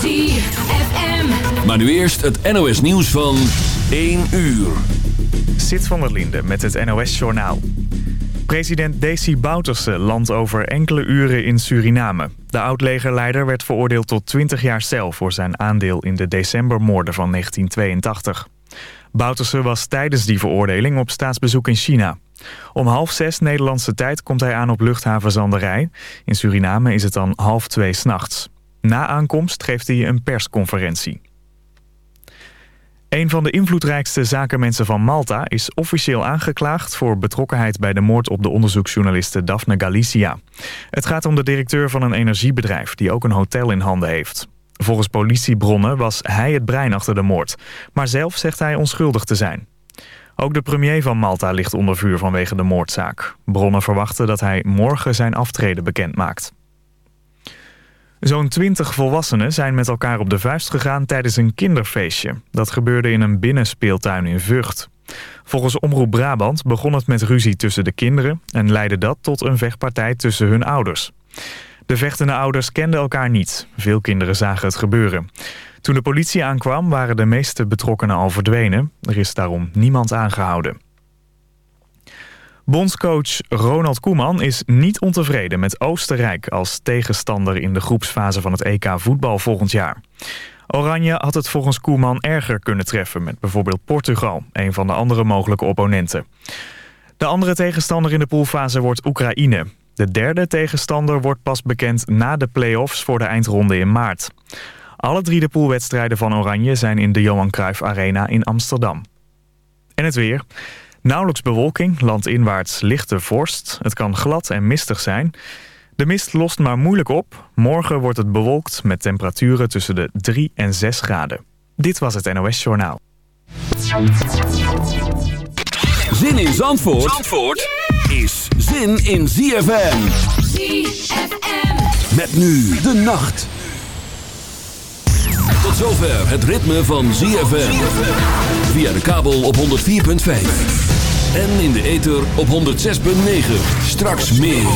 ZFM. Maar nu eerst het NOS nieuws van 1 uur. Sit van der Linde met het NOS Journaal. President Desi Bouterse landt over enkele uren in Suriname. De oud-legerleider werd veroordeeld tot 20 jaar cel... voor zijn aandeel in de decembermoorden van 1982. Bouterse was tijdens die veroordeling op staatsbezoek in China. Om half zes Nederlandse tijd komt hij aan op luchthaven Zanderij. In Suriname is het dan half twee s'nachts. Na aankomst geeft hij een persconferentie. Een van de invloedrijkste zakenmensen van Malta is officieel aangeklaagd voor betrokkenheid bij de moord op de onderzoeksjournaliste Daphne Galicia. Het gaat om de directeur van een energiebedrijf die ook een hotel in handen heeft. Volgens politiebronnen was hij het brein achter de moord, maar zelf zegt hij onschuldig te zijn. Ook de premier van Malta ligt onder vuur vanwege de moordzaak. Bronnen verwachten dat hij morgen zijn aftreden bekendmaakt. Zo'n twintig volwassenen zijn met elkaar op de vuist gegaan tijdens een kinderfeestje. Dat gebeurde in een binnenspeeltuin in Vught. Volgens Omroep Brabant begon het met ruzie tussen de kinderen... en leidde dat tot een vechtpartij tussen hun ouders. De vechtende ouders kenden elkaar niet. Veel kinderen zagen het gebeuren. Toen de politie aankwam waren de meeste betrokkenen al verdwenen. Er is daarom niemand aangehouden. Bondscoach Ronald Koeman is niet ontevreden met Oostenrijk... als tegenstander in de groepsfase van het EK voetbal volgend jaar. Oranje had het volgens Koeman erger kunnen treffen... met bijvoorbeeld Portugal, een van de andere mogelijke opponenten. De andere tegenstander in de poolfase wordt Oekraïne. De derde tegenstander wordt pas bekend na de play-offs voor de eindronde in maart. Alle drie de poolwedstrijden van Oranje zijn in de Johan Cruijff Arena in Amsterdam. En het weer. Nauwelijks bewolking, landinwaarts lichte vorst. Het kan glad en mistig zijn. De mist lost maar moeilijk op. Morgen wordt het bewolkt met temperaturen tussen de 3 en 6 graden. Dit was het NOS Journaal. Zin in Zandvoort, Zandvoort is zin in ZFM. ZFM. Met nu de nacht. Tot zover het ritme van ZFM. Via de kabel op 104.5. En in de ether op 106.9. Straks meer.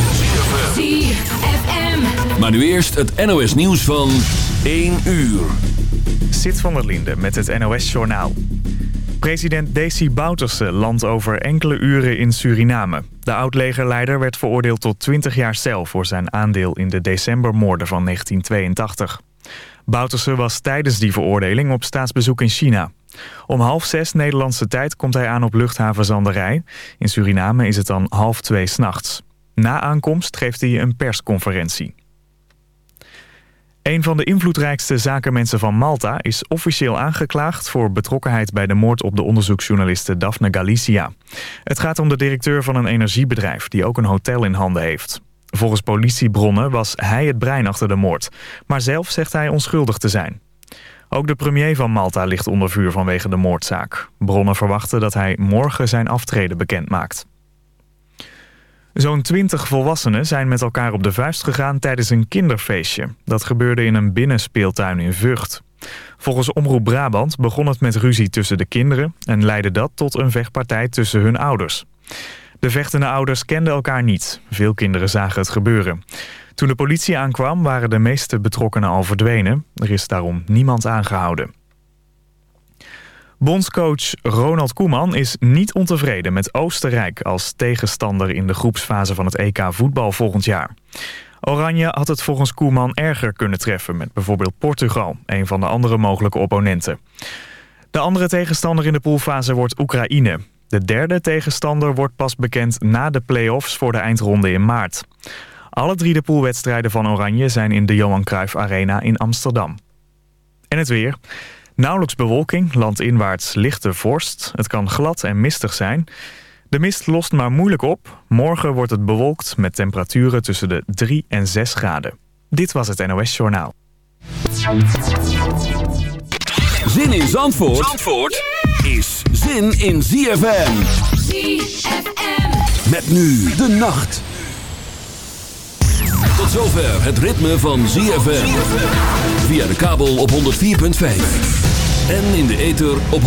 ZFM. Maar nu eerst het NOS nieuws van 1 uur. Sit van der Linde met het NOS Journaal. President Desi Bouterse landt over enkele uren in Suriname. De oud-legerleider werd veroordeeld tot 20 jaar cel... voor zijn aandeel in de decembermoorden van 1982. Bouterse was tijdens die veroordeling op staatsbezoek in China. Om half zes Nederlandse tijd komt hij aan op luchthaven Zanderij. In Suriname is het dan half twee s'nachts. Na aankomst geeft hij een persconferentie. Een van de invloedrijkste zakenmensen van Malta is officieel aangeklaagd voor betrokkenheid bij de moord op de onderzoeksjournaliste Daphne Galicia. Het gaat om de directeur van een energiebedrijf die ook een hotel in handen heeft. Volgens politiebronnen was hij het brein achter de moord, maar zelf zegt hij onschuldig te zijn. Ook de premier van Malta ligt onder vuur vanwege de moordzaak. Bronnen verwachten dat hij morgen zijn aftreden bekendmaakt. Zo'n twintig volwassenen zijn met elkaar op de vuist gegaan tijdens een kinderfeestje. Dat gebeurde in een binnenspeeltuin in Vught. Volgens Omroep Brabant begon het met ruzie tussen de kinderen... en leidde dat tot een vechtpartij tussen hun ouders. De vechtende ouders kenden elkaar niet. Veel kinderen zagen het gebeuren. Toen de politie aankwam waren de meeste betrokkenen al verdwenen. Er is daarom niemand aangehouden. Bondscoach Ronald Koeman is niet ontevreden met Oostenrijk... als tegenstander in de groepsfase van het EK voetbal volgend jaar. Oranje had het volgens Koeman erger kunnen treffen... met bijvoorbeeld Portugal, een van de andere mogelijke opponenten. De andere tegenstander in de poolfase wordt Oekraïne. De derde tegenstander wordt pas bekend na de play-offs voor de eindronde in maart. Alle drie de poolwedstrijden van Oranje zijn in de Johan Cruijff Arena in Amsterdam. En het weer... Nauwelijks bewolking, landinwaarts lichte vorst. Het kan glad en mistig zijn. De mist lost maar moeilijk op. Morgen wordt het bewolkt met temperaturen tussen de 3 en 6 graden. Dit was het NOS Journaal. Zin in Zandvoort, Zandvoort is zin in ZFM. ZFM. Met nu de nacht. Tot zover het ritme van ZFM. Via de kabel op 104.5. En in de ether op 106.9.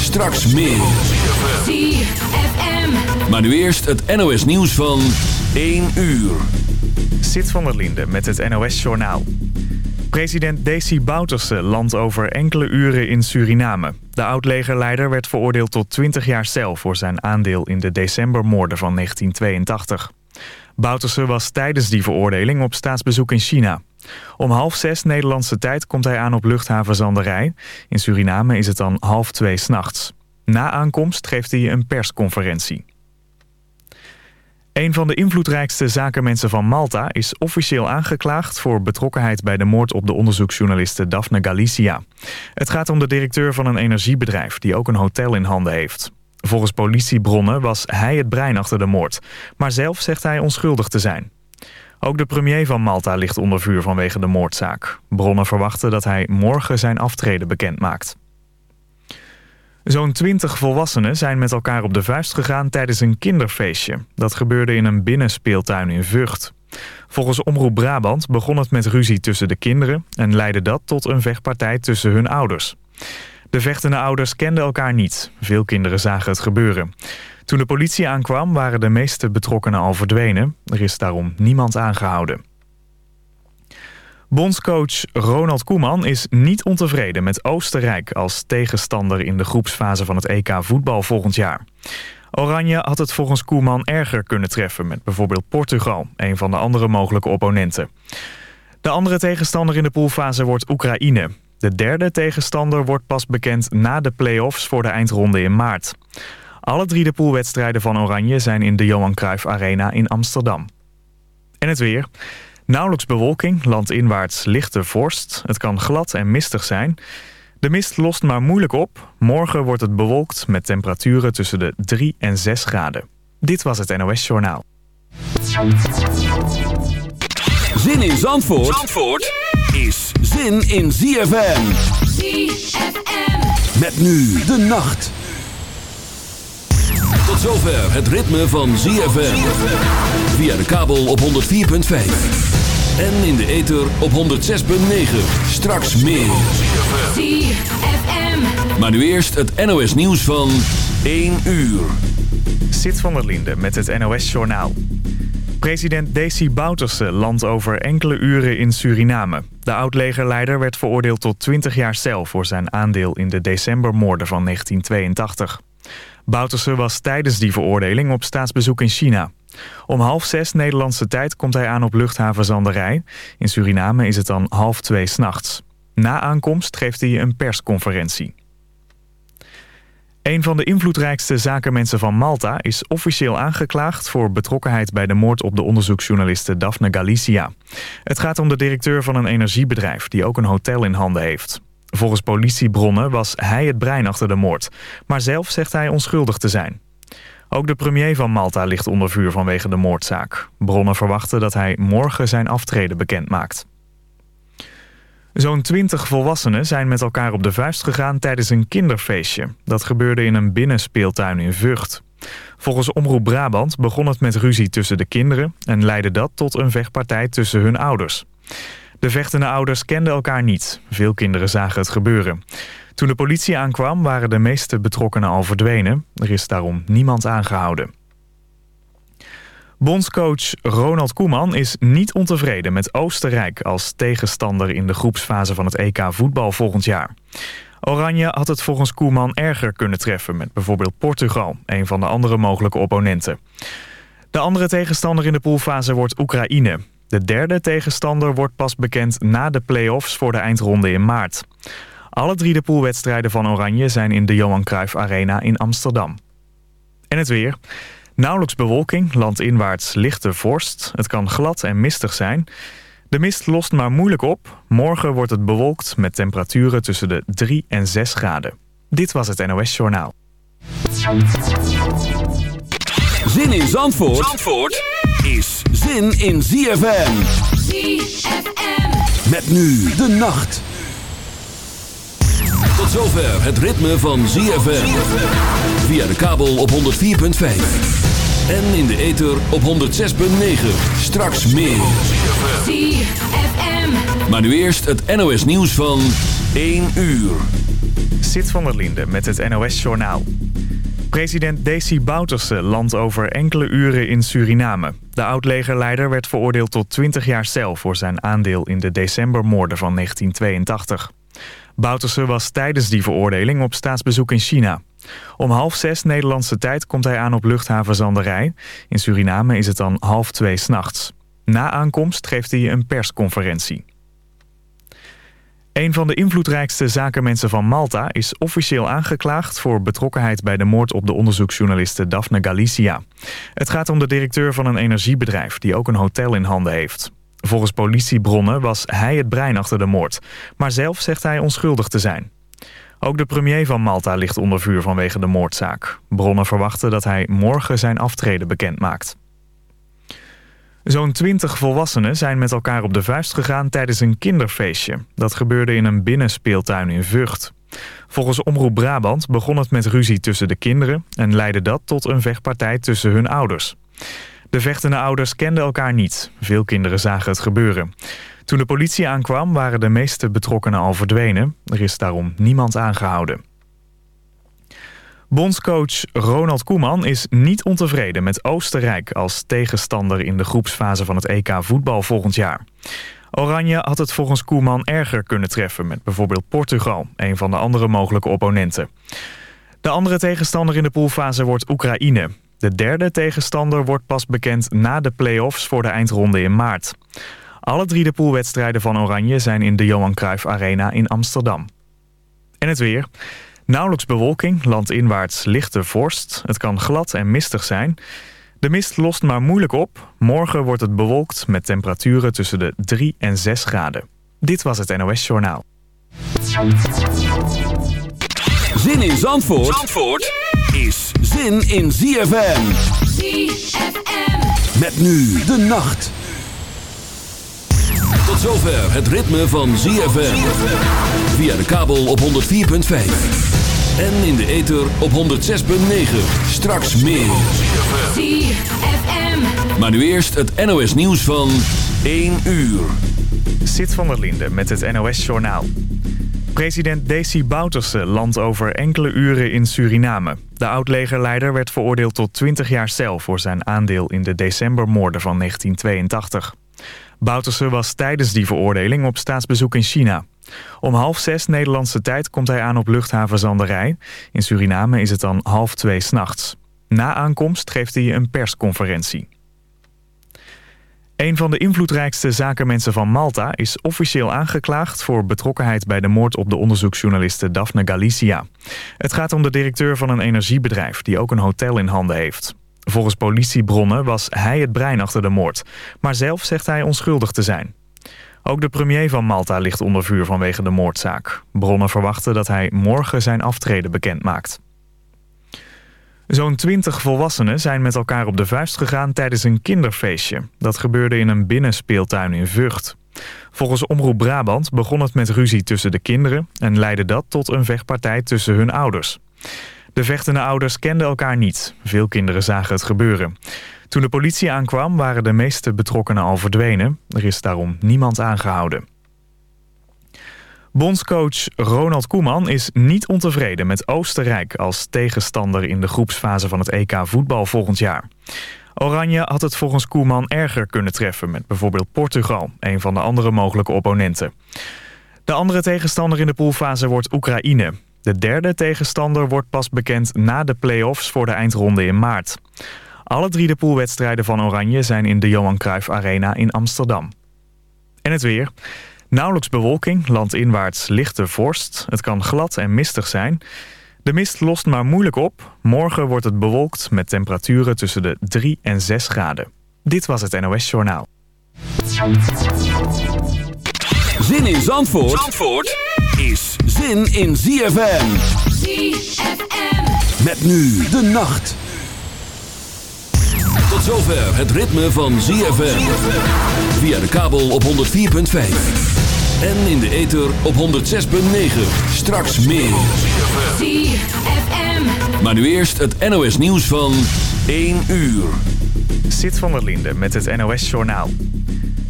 Straks meer. ZFM. Maar nu eerst het NOS nieuws van 1 uur. Sit van der Linde met het NOS Journaal. President Desi Bouterse landt over enkele uren in Suriname. De oud-legerleider werd veroordeeld tot 20 jaar cel... voor zijn aandeel in de decembermoorden van 1982. Bouterse was tijdens die veroordeling op staatsbezoek in China. Om half zes Nederlandse tijd komt hij aan op luchthaven Zanderij. In Suriname is het dan half twee s'nachts. Na aankomst geeft hij een persconferentie. Een van de invloedrijkste zakenmensen van Malta is officieel aangeklaagd voor betrokkenheid bij de moord op de onderzoeksjournaliste Daphne Galicia. Het gaat om de directeur van een energiebedrijf die ook een hotel in handen heeft. Volgens politiebronnen was hij het brein achter de moord, maar zelf zegt hij onschuldig te zijn. Ook de premier van Malta ligt onder vuur vanwege de moordzaak. Bronnen verwachten dat hij morgen zijn aftreden bekendmaakt. Zo'n twintig volwassenen zijn met elkaar op de vuist gegaan tijdens een kinderfeestje. Dat gebeurde in een binnenspeeltuin in Vught. Volgens Omroep Brabant begon het met ruzie tussen de kinderen... en leidde dat tot een vechtpartij tussen hun ouders. De vechtende ouders kenden elkaar niet. Veel kinderen zagen het gebeuren. Toen de politie aankwam waren de meeste betrokkenen al verdwenen. Er is daarom niemand aangehouden. Bondscoach Ronald Koeman is niet ontevreden met Oostenrijk... als tegenstander in de groepsfase van het EK voetbal volgend jaar. Oranje had het volgens Koeman erger kunnen treffen... met bijvoorbeeld Portugal, een van de andere mogelijke opponenten. De andere tegenstander in de poolfase wordt Oekraïne. De derde tegenstander wordt pas bekend na de play-offs voor de eindronde in maart. Alle drie de poolwedstrijden van Oranje zijn in de Johan Cruijff Arena in Amsterdam. En het weer. Nauwelijks bewolking, landinwaarts lichte vorst. Het kan glad en mistig zijn. De mist lost maar moeilijk op. Morgen wordt het bewolkt met temperaturen tussen de 3 en 6 graden. Dit was het NOS Journaal. Zin in Zandvoort, Zandvoort zin in ZFM. ZFM. Met nu de nacht. Tot zover het ritme van ZFM. Via de kabel op 104.5. En in de ether op 106.9. Straks meer. ZFM. Maar nu eerst het NOS nieuws van 1 uur. Sit van der Linde met het NOS Journaal. President Desi Bouterse landt over enkele uren in Suriname. De oud-legerleider werd veroordeeld tot 20 jaar cel... voor zijn aandeel in de decembermoorden van 1982. Bouterse was tijdens die veroordeling op staatsbezoek in China. Om half zes Nederlandse tijd komt hij aan op luchthaven Zanderij. In Suriname is het dan half twee s'nachts. Na aankomst geeft hij een persconferentie. Een van de invloedrijkste zakenmensen van Malta is officieel aangeklaagd voor betrokkenheid bij de moord op de onderzoeksjournaliste Daphne Galicia. Het gaat om de directeur van een energiebedrijf die ook een hotel in handen heeft. Volgens politiebronnen was hij het brein achter de moord, maar zelf zegt hij onschuldig te zijn. Ook de premier van Malta ligt onder vuur vanwege de moordzaak. Bronnen verwachten dat hij morgen zijn aftreden bekendmaakt. Zo'n twintig volwassenen zijn met elkaar op de vuist gegaan tijdens een kinderfeestje. Dat gebeurde in een binnenspeeltuin in Vught. Volgens Omroep Brabant begon het met ruzie tussen de kinderen... en leidde dat tot een vechtpartij tussen hun ouders. De vechtende ouders kenden elkaar niet. Veel kinderen zagen het gebeuren. Toen de politie aankwam waren de meeste betrokkenen al verdwenen. Er is daarom niemand aangehouden. Bondscoach Ronald Koeman is niet ontevreden met Oostenrijk... als tegenstander in de groepsfase van het EK voetbal volgend jaar. Oranje had het volgens Koeman erger kunnen treffen... met bijvoorbeeld Portugal, een van de andere mogelijke opponenten. De andere tegenstander in de poolfase wordt Oekraïne. De derde tegenstander wordt pas bekend na de play-offs voor de eindronde in maart. Alle drie de poolwedstrijden van Oranje zijn in de Johan Cruijff Arena in Amsterdam. En het weer... Nauwelijks bewolking, landinwaarts lichte vorst. Het kan glad en mistig zijn. De mist lost maar moeilijk op. Morgen wordt het bewolkt met temperaturen tussen de 3 en 6 graden. Dit was het NOS Journaal. Zin in Zandvoort, Zandvoort is zin in ZFM. ZFM. Met nu de nacht. Tot zover het ritme van ZFM. Via de kabel op 104.5. En in de ether op 106.9. Straks meer. ZFM. Maar nu eerst het NOS nieuws van 1 uur. Sit van der Linde met het NOS Journaal. President Desi Bouterse landt over enkele uren in Suriname. De oud-legerleider werd veroordeeld tot 20 jaar cel... voor zijn aandeel in de decembermoorden van 1982. Bouterse was tijdens die veroordeling op staatsbezoek in China. Om half zes Nederlandse tijd komt hij aan op luchthaven Zanderij. In Suriname is het dan half twee s'nachts. Na aankomst geeft hij een persconferentie. Een van de invloedrijkste zakenmensen van Malta is officieel aangeklaagd voor betrokkenheid bij de moord op de onderzoeksjournaliste Daphne Galicia. Het gaat om de directeur van een energiebedrijf die ook een hotel in handen heeft. Volgens politiebronnen was hij het brein achter de moord, maar zelf zegt hij onschuldig te zijn. Ook de premier van Malta ligt onder vuur vanwege de moordzaak. Bronnen verwachten dat hij morgen zijn aftreden bekendmaakt. Zo'n twintig volwassenen zijn met elkaar op de vuist gegaan tijdens een kinderfeestje. Dat gebeurde in een binnenspeeltuin in Vught. Volgens Omroep Brabant begon het met ruzie tussen de kinderen... en leidde dat tot een vechtpartij tussen hun ouders. De vechtende ouders kenden elkaar niet. Veel kinderen zagen het gebeuren. Toen de politie aankwam waren de meeste betrokkenen al verdwenen. Er is daarom niemand aangehouden. Bondscoach Ronald Koeman is niet ontevreden met Oostenrijk... als tegenstander in de groepsfase van het EK voetbal volgend jaar. Oranje had het volgens Koeman erger kunnen treffen... met bijvoorbeeld Portugal, een van de andere mogelijke opponenten. De andere tegenstander in de poolfase wordt Oekraïne. De derde tegenstander wordt pas bekend na de play-offs voor de eindronde in maart. Alle drie de poolwedstrijden van Oranje zijn in de Johan Cruijff Arena in Amsterdam. En het weer. Nauwelijks bewolking, landinwaarts lichte vorst. Het kan glad en mistig zijn. De mist lost maar moeilijk op. Morgen wordt het bewolkt met temperaturen tussen de 3 en 6 graden. Dit was het NOS Journaal. Zin in Zandvoort, Zandvoort is zin in ZFM. ZFM. Met nu de nacht. Tot zover het ritme van ZFM. Via de kabel op 104.5. En in de ether op 106.9. Straks meer. ZFM. Maar nu eerst het NOS nieuws van 1 uur. Sit van der Linde met het NOS Journaal. President Desi Bouterse landt over enkele uren in Suriname. De oud-legerleider werd veroordeeld tot 20 jaar cel... voor zijn aandeel in de decembermoorden van 1982. Bouterse was tijdens die veroordeling op staatsbezoek in China. Om half zes Nederlandse tijd komt hij aan op luchthaven Zanderij. In Suriname is het dan half twee s'nachts. Na aankomst geeft hij een persconferentie. Een van de invloedrijkste zakenmensen van Malta is officieel aangeklaagd voor betrokkenheid bij de moord op de onderzoeksjournaliste Daphne Galicia. Het gaat om de directeur van een energiebedrijf die ook een hotel in handen heeft. Volgens politiebronnen was hij het brein achter de moord, maar zelf zegt hij onschuldig te zijn. Ook de premier van Malta ligt onder vuur vanwege de moordzaak. Bronnen verwachten dat hij morgen zijn aftreden bekend maakt. Zo'n twintig volwassenen zijn met elkaar op de vuist gegaan tijdens een kinderfeestje. Dat gebeurde in een binnenspeeltuin in Vught. Volgens Omroep Brabant begon het met ruzie tussen de kinderen... en leidde dat tot een vechtpartij tussen hun ouders. De vechtende ouders kenden elkaar niet. Veel kinderen zagen het gebeuren. Toen de politie aankwam waren de meeste betrokkenen al verdwenen. Er is daarom niemand aangehouden. Bondscoach Ronald Koeman is niet ontevreden met Oostenrijk... als tegenstander in de groepsfase van het EK voetbal volgend jaar. Oranje had het volgens Koeman erger kunnen treffen... met bijvoorbeeld Portugal, een van de andere mogelijke opponenten. De andere tegenstander in de poolfase wordt Oekraïne. De derde tegenstander wordt pas bekend na de play-offs voor de eindronde in maart. Alle drie de poolwedstrijden van Oranje zijn in de Johan Cruijff Arena in Amsterdam. En het weer... Nauwelijks bewolking, landinwaarts lichte vorst. Het kan glad en mistig zijn. De mist lost maar moeilijk op. Morgen wordt het bewolkt met temperaturen tussen de 3 en 6 graden. Dit was het NOS Journaal. Zin in Zandvoort, Zandvoort is zin in ZFM. ZFM. Met nu de nacht. Tot zover het ritme van ZFM. Via de kabel op 104.5. En in de ether op 106.9. Straks meer. Maar nu eerst het NOS nieuws van 1 uur. Sit van der Linde met het NOS Journaal.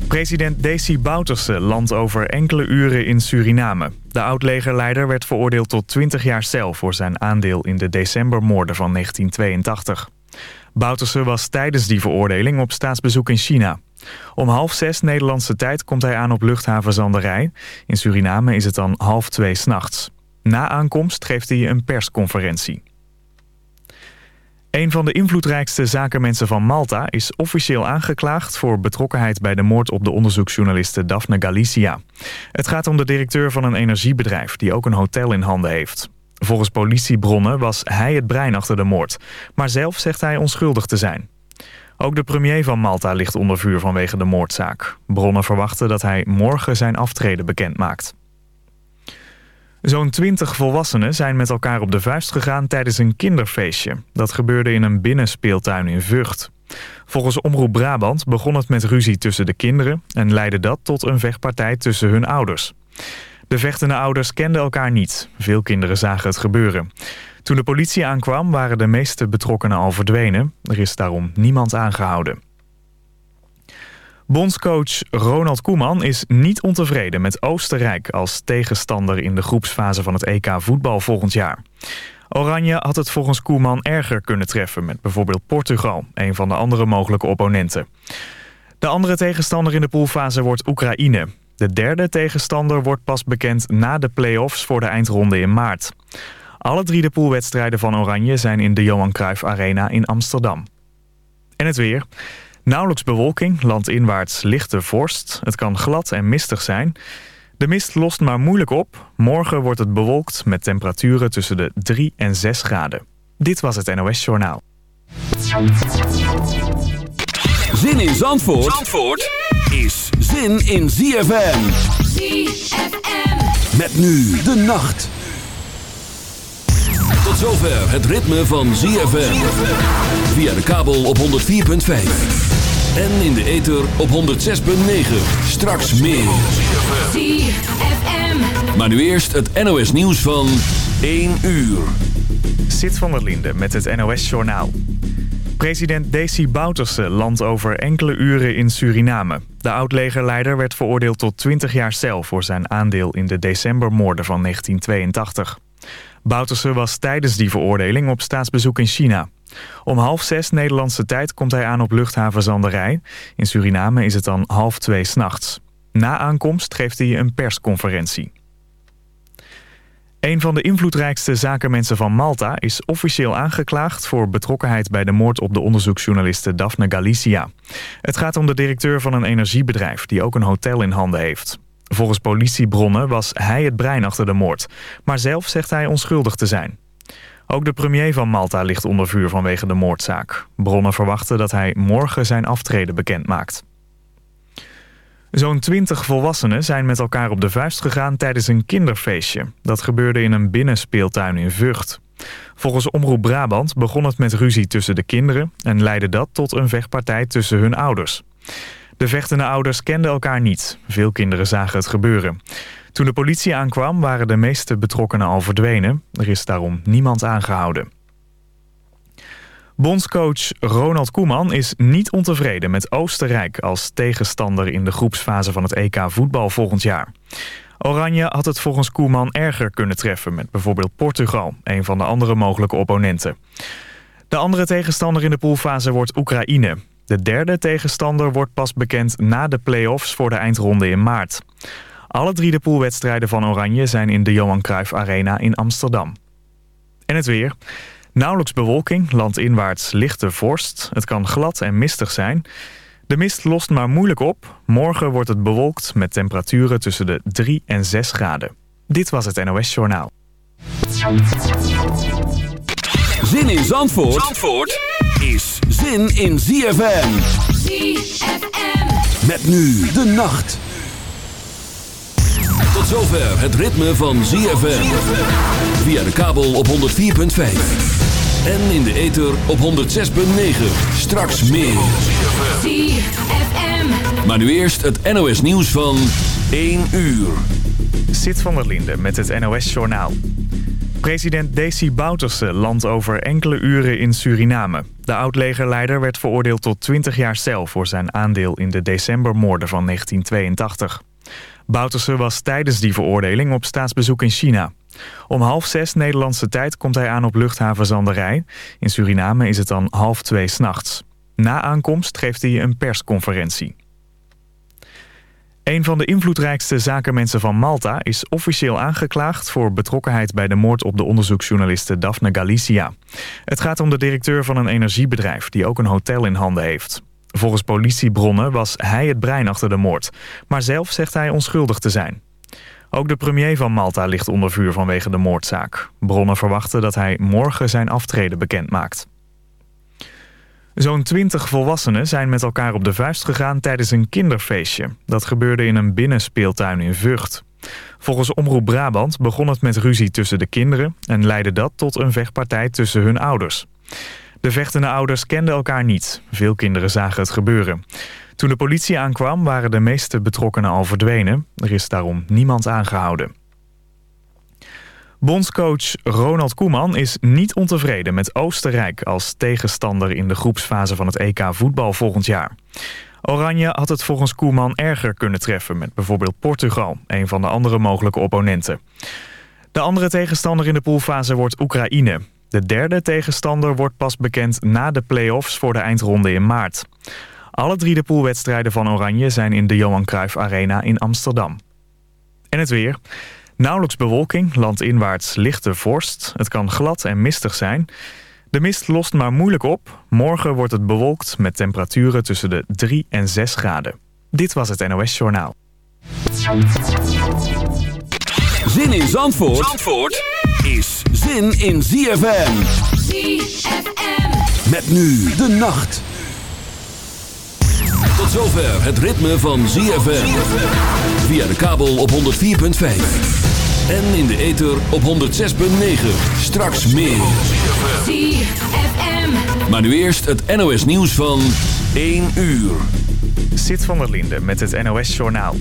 President Desi Bouterse landt over enkele uren in Suriname. De oud-legerleider werd veroordeeld tot 20 jaar cel... voor zijn aandeel in de decembermoorden van 1982. Bouterse was tijdens die veroordeling op staatsbezoek in China. Om half zes Nederlandse tijd komt hij aan op luchthaven Zanderij. In Suriname is het dan half twee s'nachts. Na aankomst geeft hij een persconferentie. Een van de invloedrijkste zakenmensen van Malta is officieel aangeklaagd voor betrokkenheid bij de moord op de onderzoeksjournaliste Daphne Galicia. Het gaat om de directeur van een energiebedrijf die ook een hotel in handen heeft. Volgens politiebronnen was hij het brein achter de moord, maar zelf zegt hij onschuldig te zijn. Ook de premier van Malta ligt onder vuur vanwege de moordzaak. Bronnen verwachten dat hij morgen zijn aftreden bekend maakt. Zo'n twintig volwassenen zijn met elkaar op de vuist gegaan tijdens een kinderfeestje. Dat gebeurde in een binnenspeeltuin in Vught. Volgens Omroep Brabant begon het met ruzie tussen de kinderen... en leidde dat tot een vechtpartij tussen hun ouders. De vechtende ouders kenden elkaar niet. Veel kinderen zagen het gebeuren. Toen de politie aankwam waren de meeste betrokkenen al verdwenen. Er is daarom niemand aangehouden. Bondscoach Ronald Koeman is niet ontevreden met Oostenrijk... als tegenstander in de groepsfase van het EK voetbal volgend jaar. Oranje had het volgens Koeman erger kunnen treffen... met bijvoorbeeld Portugal, een van de andere mogelijke opponenten. De andere tegenstander in de poolfase wordt Oekraïne. De derde tegenstander wordt pas bekend na de play-offs voor de eindronde in maart. Alle drie de poolwedstrijden van Oranje zijn in de Johan Cruijff Arena in Amsterdam. En het weer. Nauwelijks bewolking, landinwaarts lichte vorst. Het kan glad en mistig zijn. De mist lost maar moeilijk op. Morgen wordt het bewolkt met temperaturen tussen de 3 en 6 graden. Dit was het NOS Journaal. Zin in Zandvoort, Zandvoort is zin in ZFM. ZFM. Met nu de nacht. Tot zover het ritme van ZFM. Via de kabel op 104.5. En in de ether op 106.9. Straks meer. ZFM. Maar nu eerst het NOS nieuws van 1 uur. Sit van der Linde met het NOS Journaal. President Desi Bouterse landt over enkele uren in Suriname. De oud-legerleider werd veroordeeld tot 20 jaar cel... voor zijn aandeel in de decembermoorden van 1982. Bouterse was tijdens die veroordeling op staatsbezoek in China. Om half zes Nederlandse tijd komt hij aan op luchthaven Zanderij. In Suriname is het dan half twee s'nachts. Na aankomst geeft hij een persconferentie. Een van de invloedrijkste zakenmensen van Malta is officieel aangeklaagd voor betrokkenheid bij de moord op de onderzoeksjournaliste Daphne Galicia. Het gaat om de directeur van een energiebedrijf die ook een hotel in handen heeft. Volgens politiebronnen was hij het brein achter de moord, maar zelf zegt hij onschuldig te zijn. Ook de premier van Malta ligt onder vuur vanwege de moordzaak. Bronnen verwachten dat hij morgen zijn aftreden bekendmaakt. Zo'n twintig volwassenen zijn met elkaar op de vuist gegaan tijdens een kinderfeestje. Dat gebeurde in een binnenspeeltuin in Vught. Volgens Omroep Brabant begon het met ruzie tussen de kinderen... en leidde dat tot een vechtpartij tussen hun ouders. De vechtende ouders kenden elkaar niet. Veel kinderen zagen het gebeuren. Toen de politie aankwam waren de meeste betrokkenen al verdwenen. Er is daarom niemand aangehouden. Bondscoach Ronald Koeman is niet ontevreden met Oostenrijk... als tegenstander in de groepsfase van het EK voetbal volgend jaar. Oranje had het volgens Koeman erger kunnen treffen... met bijvoorbeeld Portugal, een van de andere mogelijke opponenten. De andere tegenstander in de poolfase wordt Oekraïne. De derde tegenstander wordt pas bekend na de play-offs voor de eindronde in maart. Alle drie de poolwedstrijden van Oranje zijn in de Johan Cruijff Arena in Amsterdam. En het weer. Nauwelijks bewolking, landinwaarts lichte vorst. Het kan glad en mistig zijn. De mist lost maar moeilijk op. Morgen wordt het bewolkt met temperaturen tussen de 3 en 6 graden. Dit was het NOS Journaal. Zin in Zandvoort, Zandvoort is zin in ZFM. ZFM. Met nu de nacht. Tot zover het ritme van ZFM. Via de kabel op 104.5. En in de ether op 106.9. Straks meer. ZFM. Maar nu eerst het NOS nieuws van 1 uur. Sit van der Linde met het NOS Journaal. President Desi Bouterse landt over enkele uren in Suriname. De oud-legerleider werd veroordeeld tot 20 jaar cel... voor zijn aandeel in de decembermoorden van 1982. Bouterse was tijdens die veroordeling op staatsbezoek in China. Om half zes Nederlandse tijd komt hij aan op luchthaven Zanderij. In Suriname is het dan half twee s'nachts. Na aankomst geeft hij een persconferentie. Een van de invloedrijkste zakenmensen van Malta is officieel aangeklaagd voor betrokkenheid bij de moord op de onderzoeksjournaliste Daphne Galicia. Het gaat om de directeur van een energiebedrijf die ook een hotel in handen heeft. Volgens politiebronnen was hij het brein achter de moord, maar zelf zegt hij onschuldig te zijn. Ook de premier van Malta ligt onder vuur vanwege de moordzaak. Bronnen verwachten dat hij morgen zijn aftreden bekendmaakt. Zo'n twintig volwassenen zijn met elkaar op de vuist gegaan tijdens een kinderfeestje. Dat gebeurde in een binnenspeeltuin in Vught. Volgens Omroep Brabant begon het met ruzie tussen de kinderen... en leidde dat tot een vechtpartij tussen hun ouders. De vechtende ouders kenden elkaar niet. Veel kinderen zagen het gebeuren. Toen de politie aankwam waren de meeste betrokkenen al verdwenen. Er is daarom niemand aangehouden. Bondscoach Ronald Koeman is niet ontevreden met Oostenrijk... als tegenstander in de groepsfase van het EK voetbal volgend jaar. Oranje had het volgens Koeman erger kunnen treffen... met bijvoorbeeld Portugal, een van de andere mogelijke opponenten. De andere tegenstander in de poolfase wordt Oekraïne. De derde tegenstander wordt pas bekend na de play-offs voor de eindronde in maart. Alle drie de poolwedstrijden van Oranje zijn in de Johan Cruijff Arena in Amsterdam. En het weer. Nauwelijks bewolking, landinwaarts lichte vorst. Het kan glad en mistig zijn. De mist lost maar moeilijk op. Morgen wordt het bewolkt met temperaturen tussen de 3 en 6 graden. Dit was het NOS Journaal. Zin in Zandvoort, Zandvoort is zin in ZFM. ZFM. Met nu de nacht. Tot zover het ritme van ZFM. Via de kabel op 104.5. En in de ether op 106.9. Straks meer. ZFM. Maar nu eerst het NOS nieuws van 1 uur. Sit van der Linde met het NOS Journaal.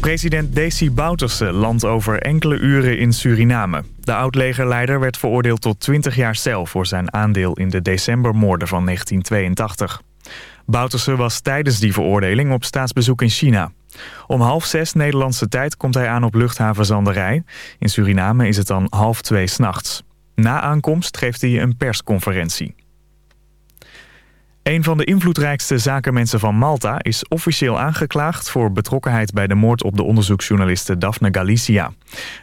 President Desi Bouterse landt over enkele uren in Suriname. De oud-legerleider werd veroordeeld tot 20 jaar cel... voor zijn aandeel in de decembermoorden van 1982. Bouterse was tijdens die veroordeling op staatsbezoek in China. Om half zes Nederlandse tijd komt hij aan op luchthaven Zanderij. In Suriname is het dan half twee s'nachts. Na aankomst geeft hij een persconferentie. Een van de invloedrijkste zakenmensen van Malta is officieel aangeklaagd voor betrokkenheid bij de moord op de onderzoeksjournaliste Daphne Galicia.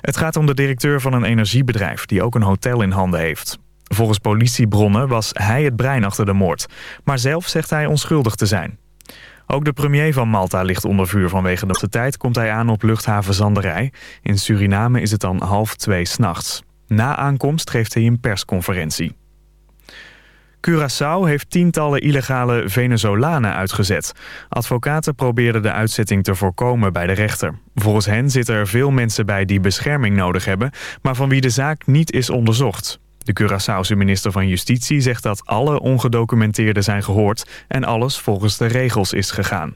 Het gaat om de directeur van een energiebedrijf die ook een hotel in handen heeft. Volgens politiebronnen was hij het brein achter de moord, maar zelf zegt hij onschuldig te zijn. Ook de premier van Malta ligt onder vuur vanwege de tijd komt hij aan op luchthaven Zanderij. In Suriname is het dan half twee s'nachts. Na aankomst geeft hij een persconferentie. Curaçao heeft tientallen illegale Venezolanen uitgezet. Advocaten probeerden de uitzetting te voorkomen bij de rechter. Volgens hen zitten er veel mensen bij die bescherming nodig hebben... maar van wie de zaak niet is onderzocht. De Curaçaose minister van Justitie zegt dat alle ongedocumenteerden zijn gehoord... en alles volgens de regels is gegaan.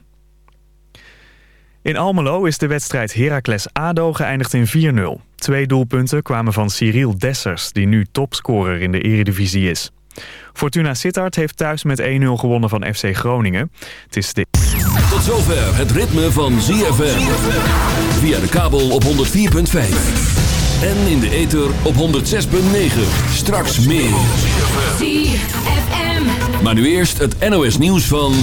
In Almelo is de wedstrijd Heracles-ADO geëindigd in 4-0. Twee doelpunten kwamen van Cyril Dessers, die nu topscorer in de eredivisie is. Fortuna Sittard heeft thuis met 1-0 gewonnen van FC Groningen. Het is de... Tot zover het ritme van ZFM. Via de kabel op 104.5. En in de ether op 106.9. Straks meer. ZFM. Maar nu eerst het NOS nieuws van...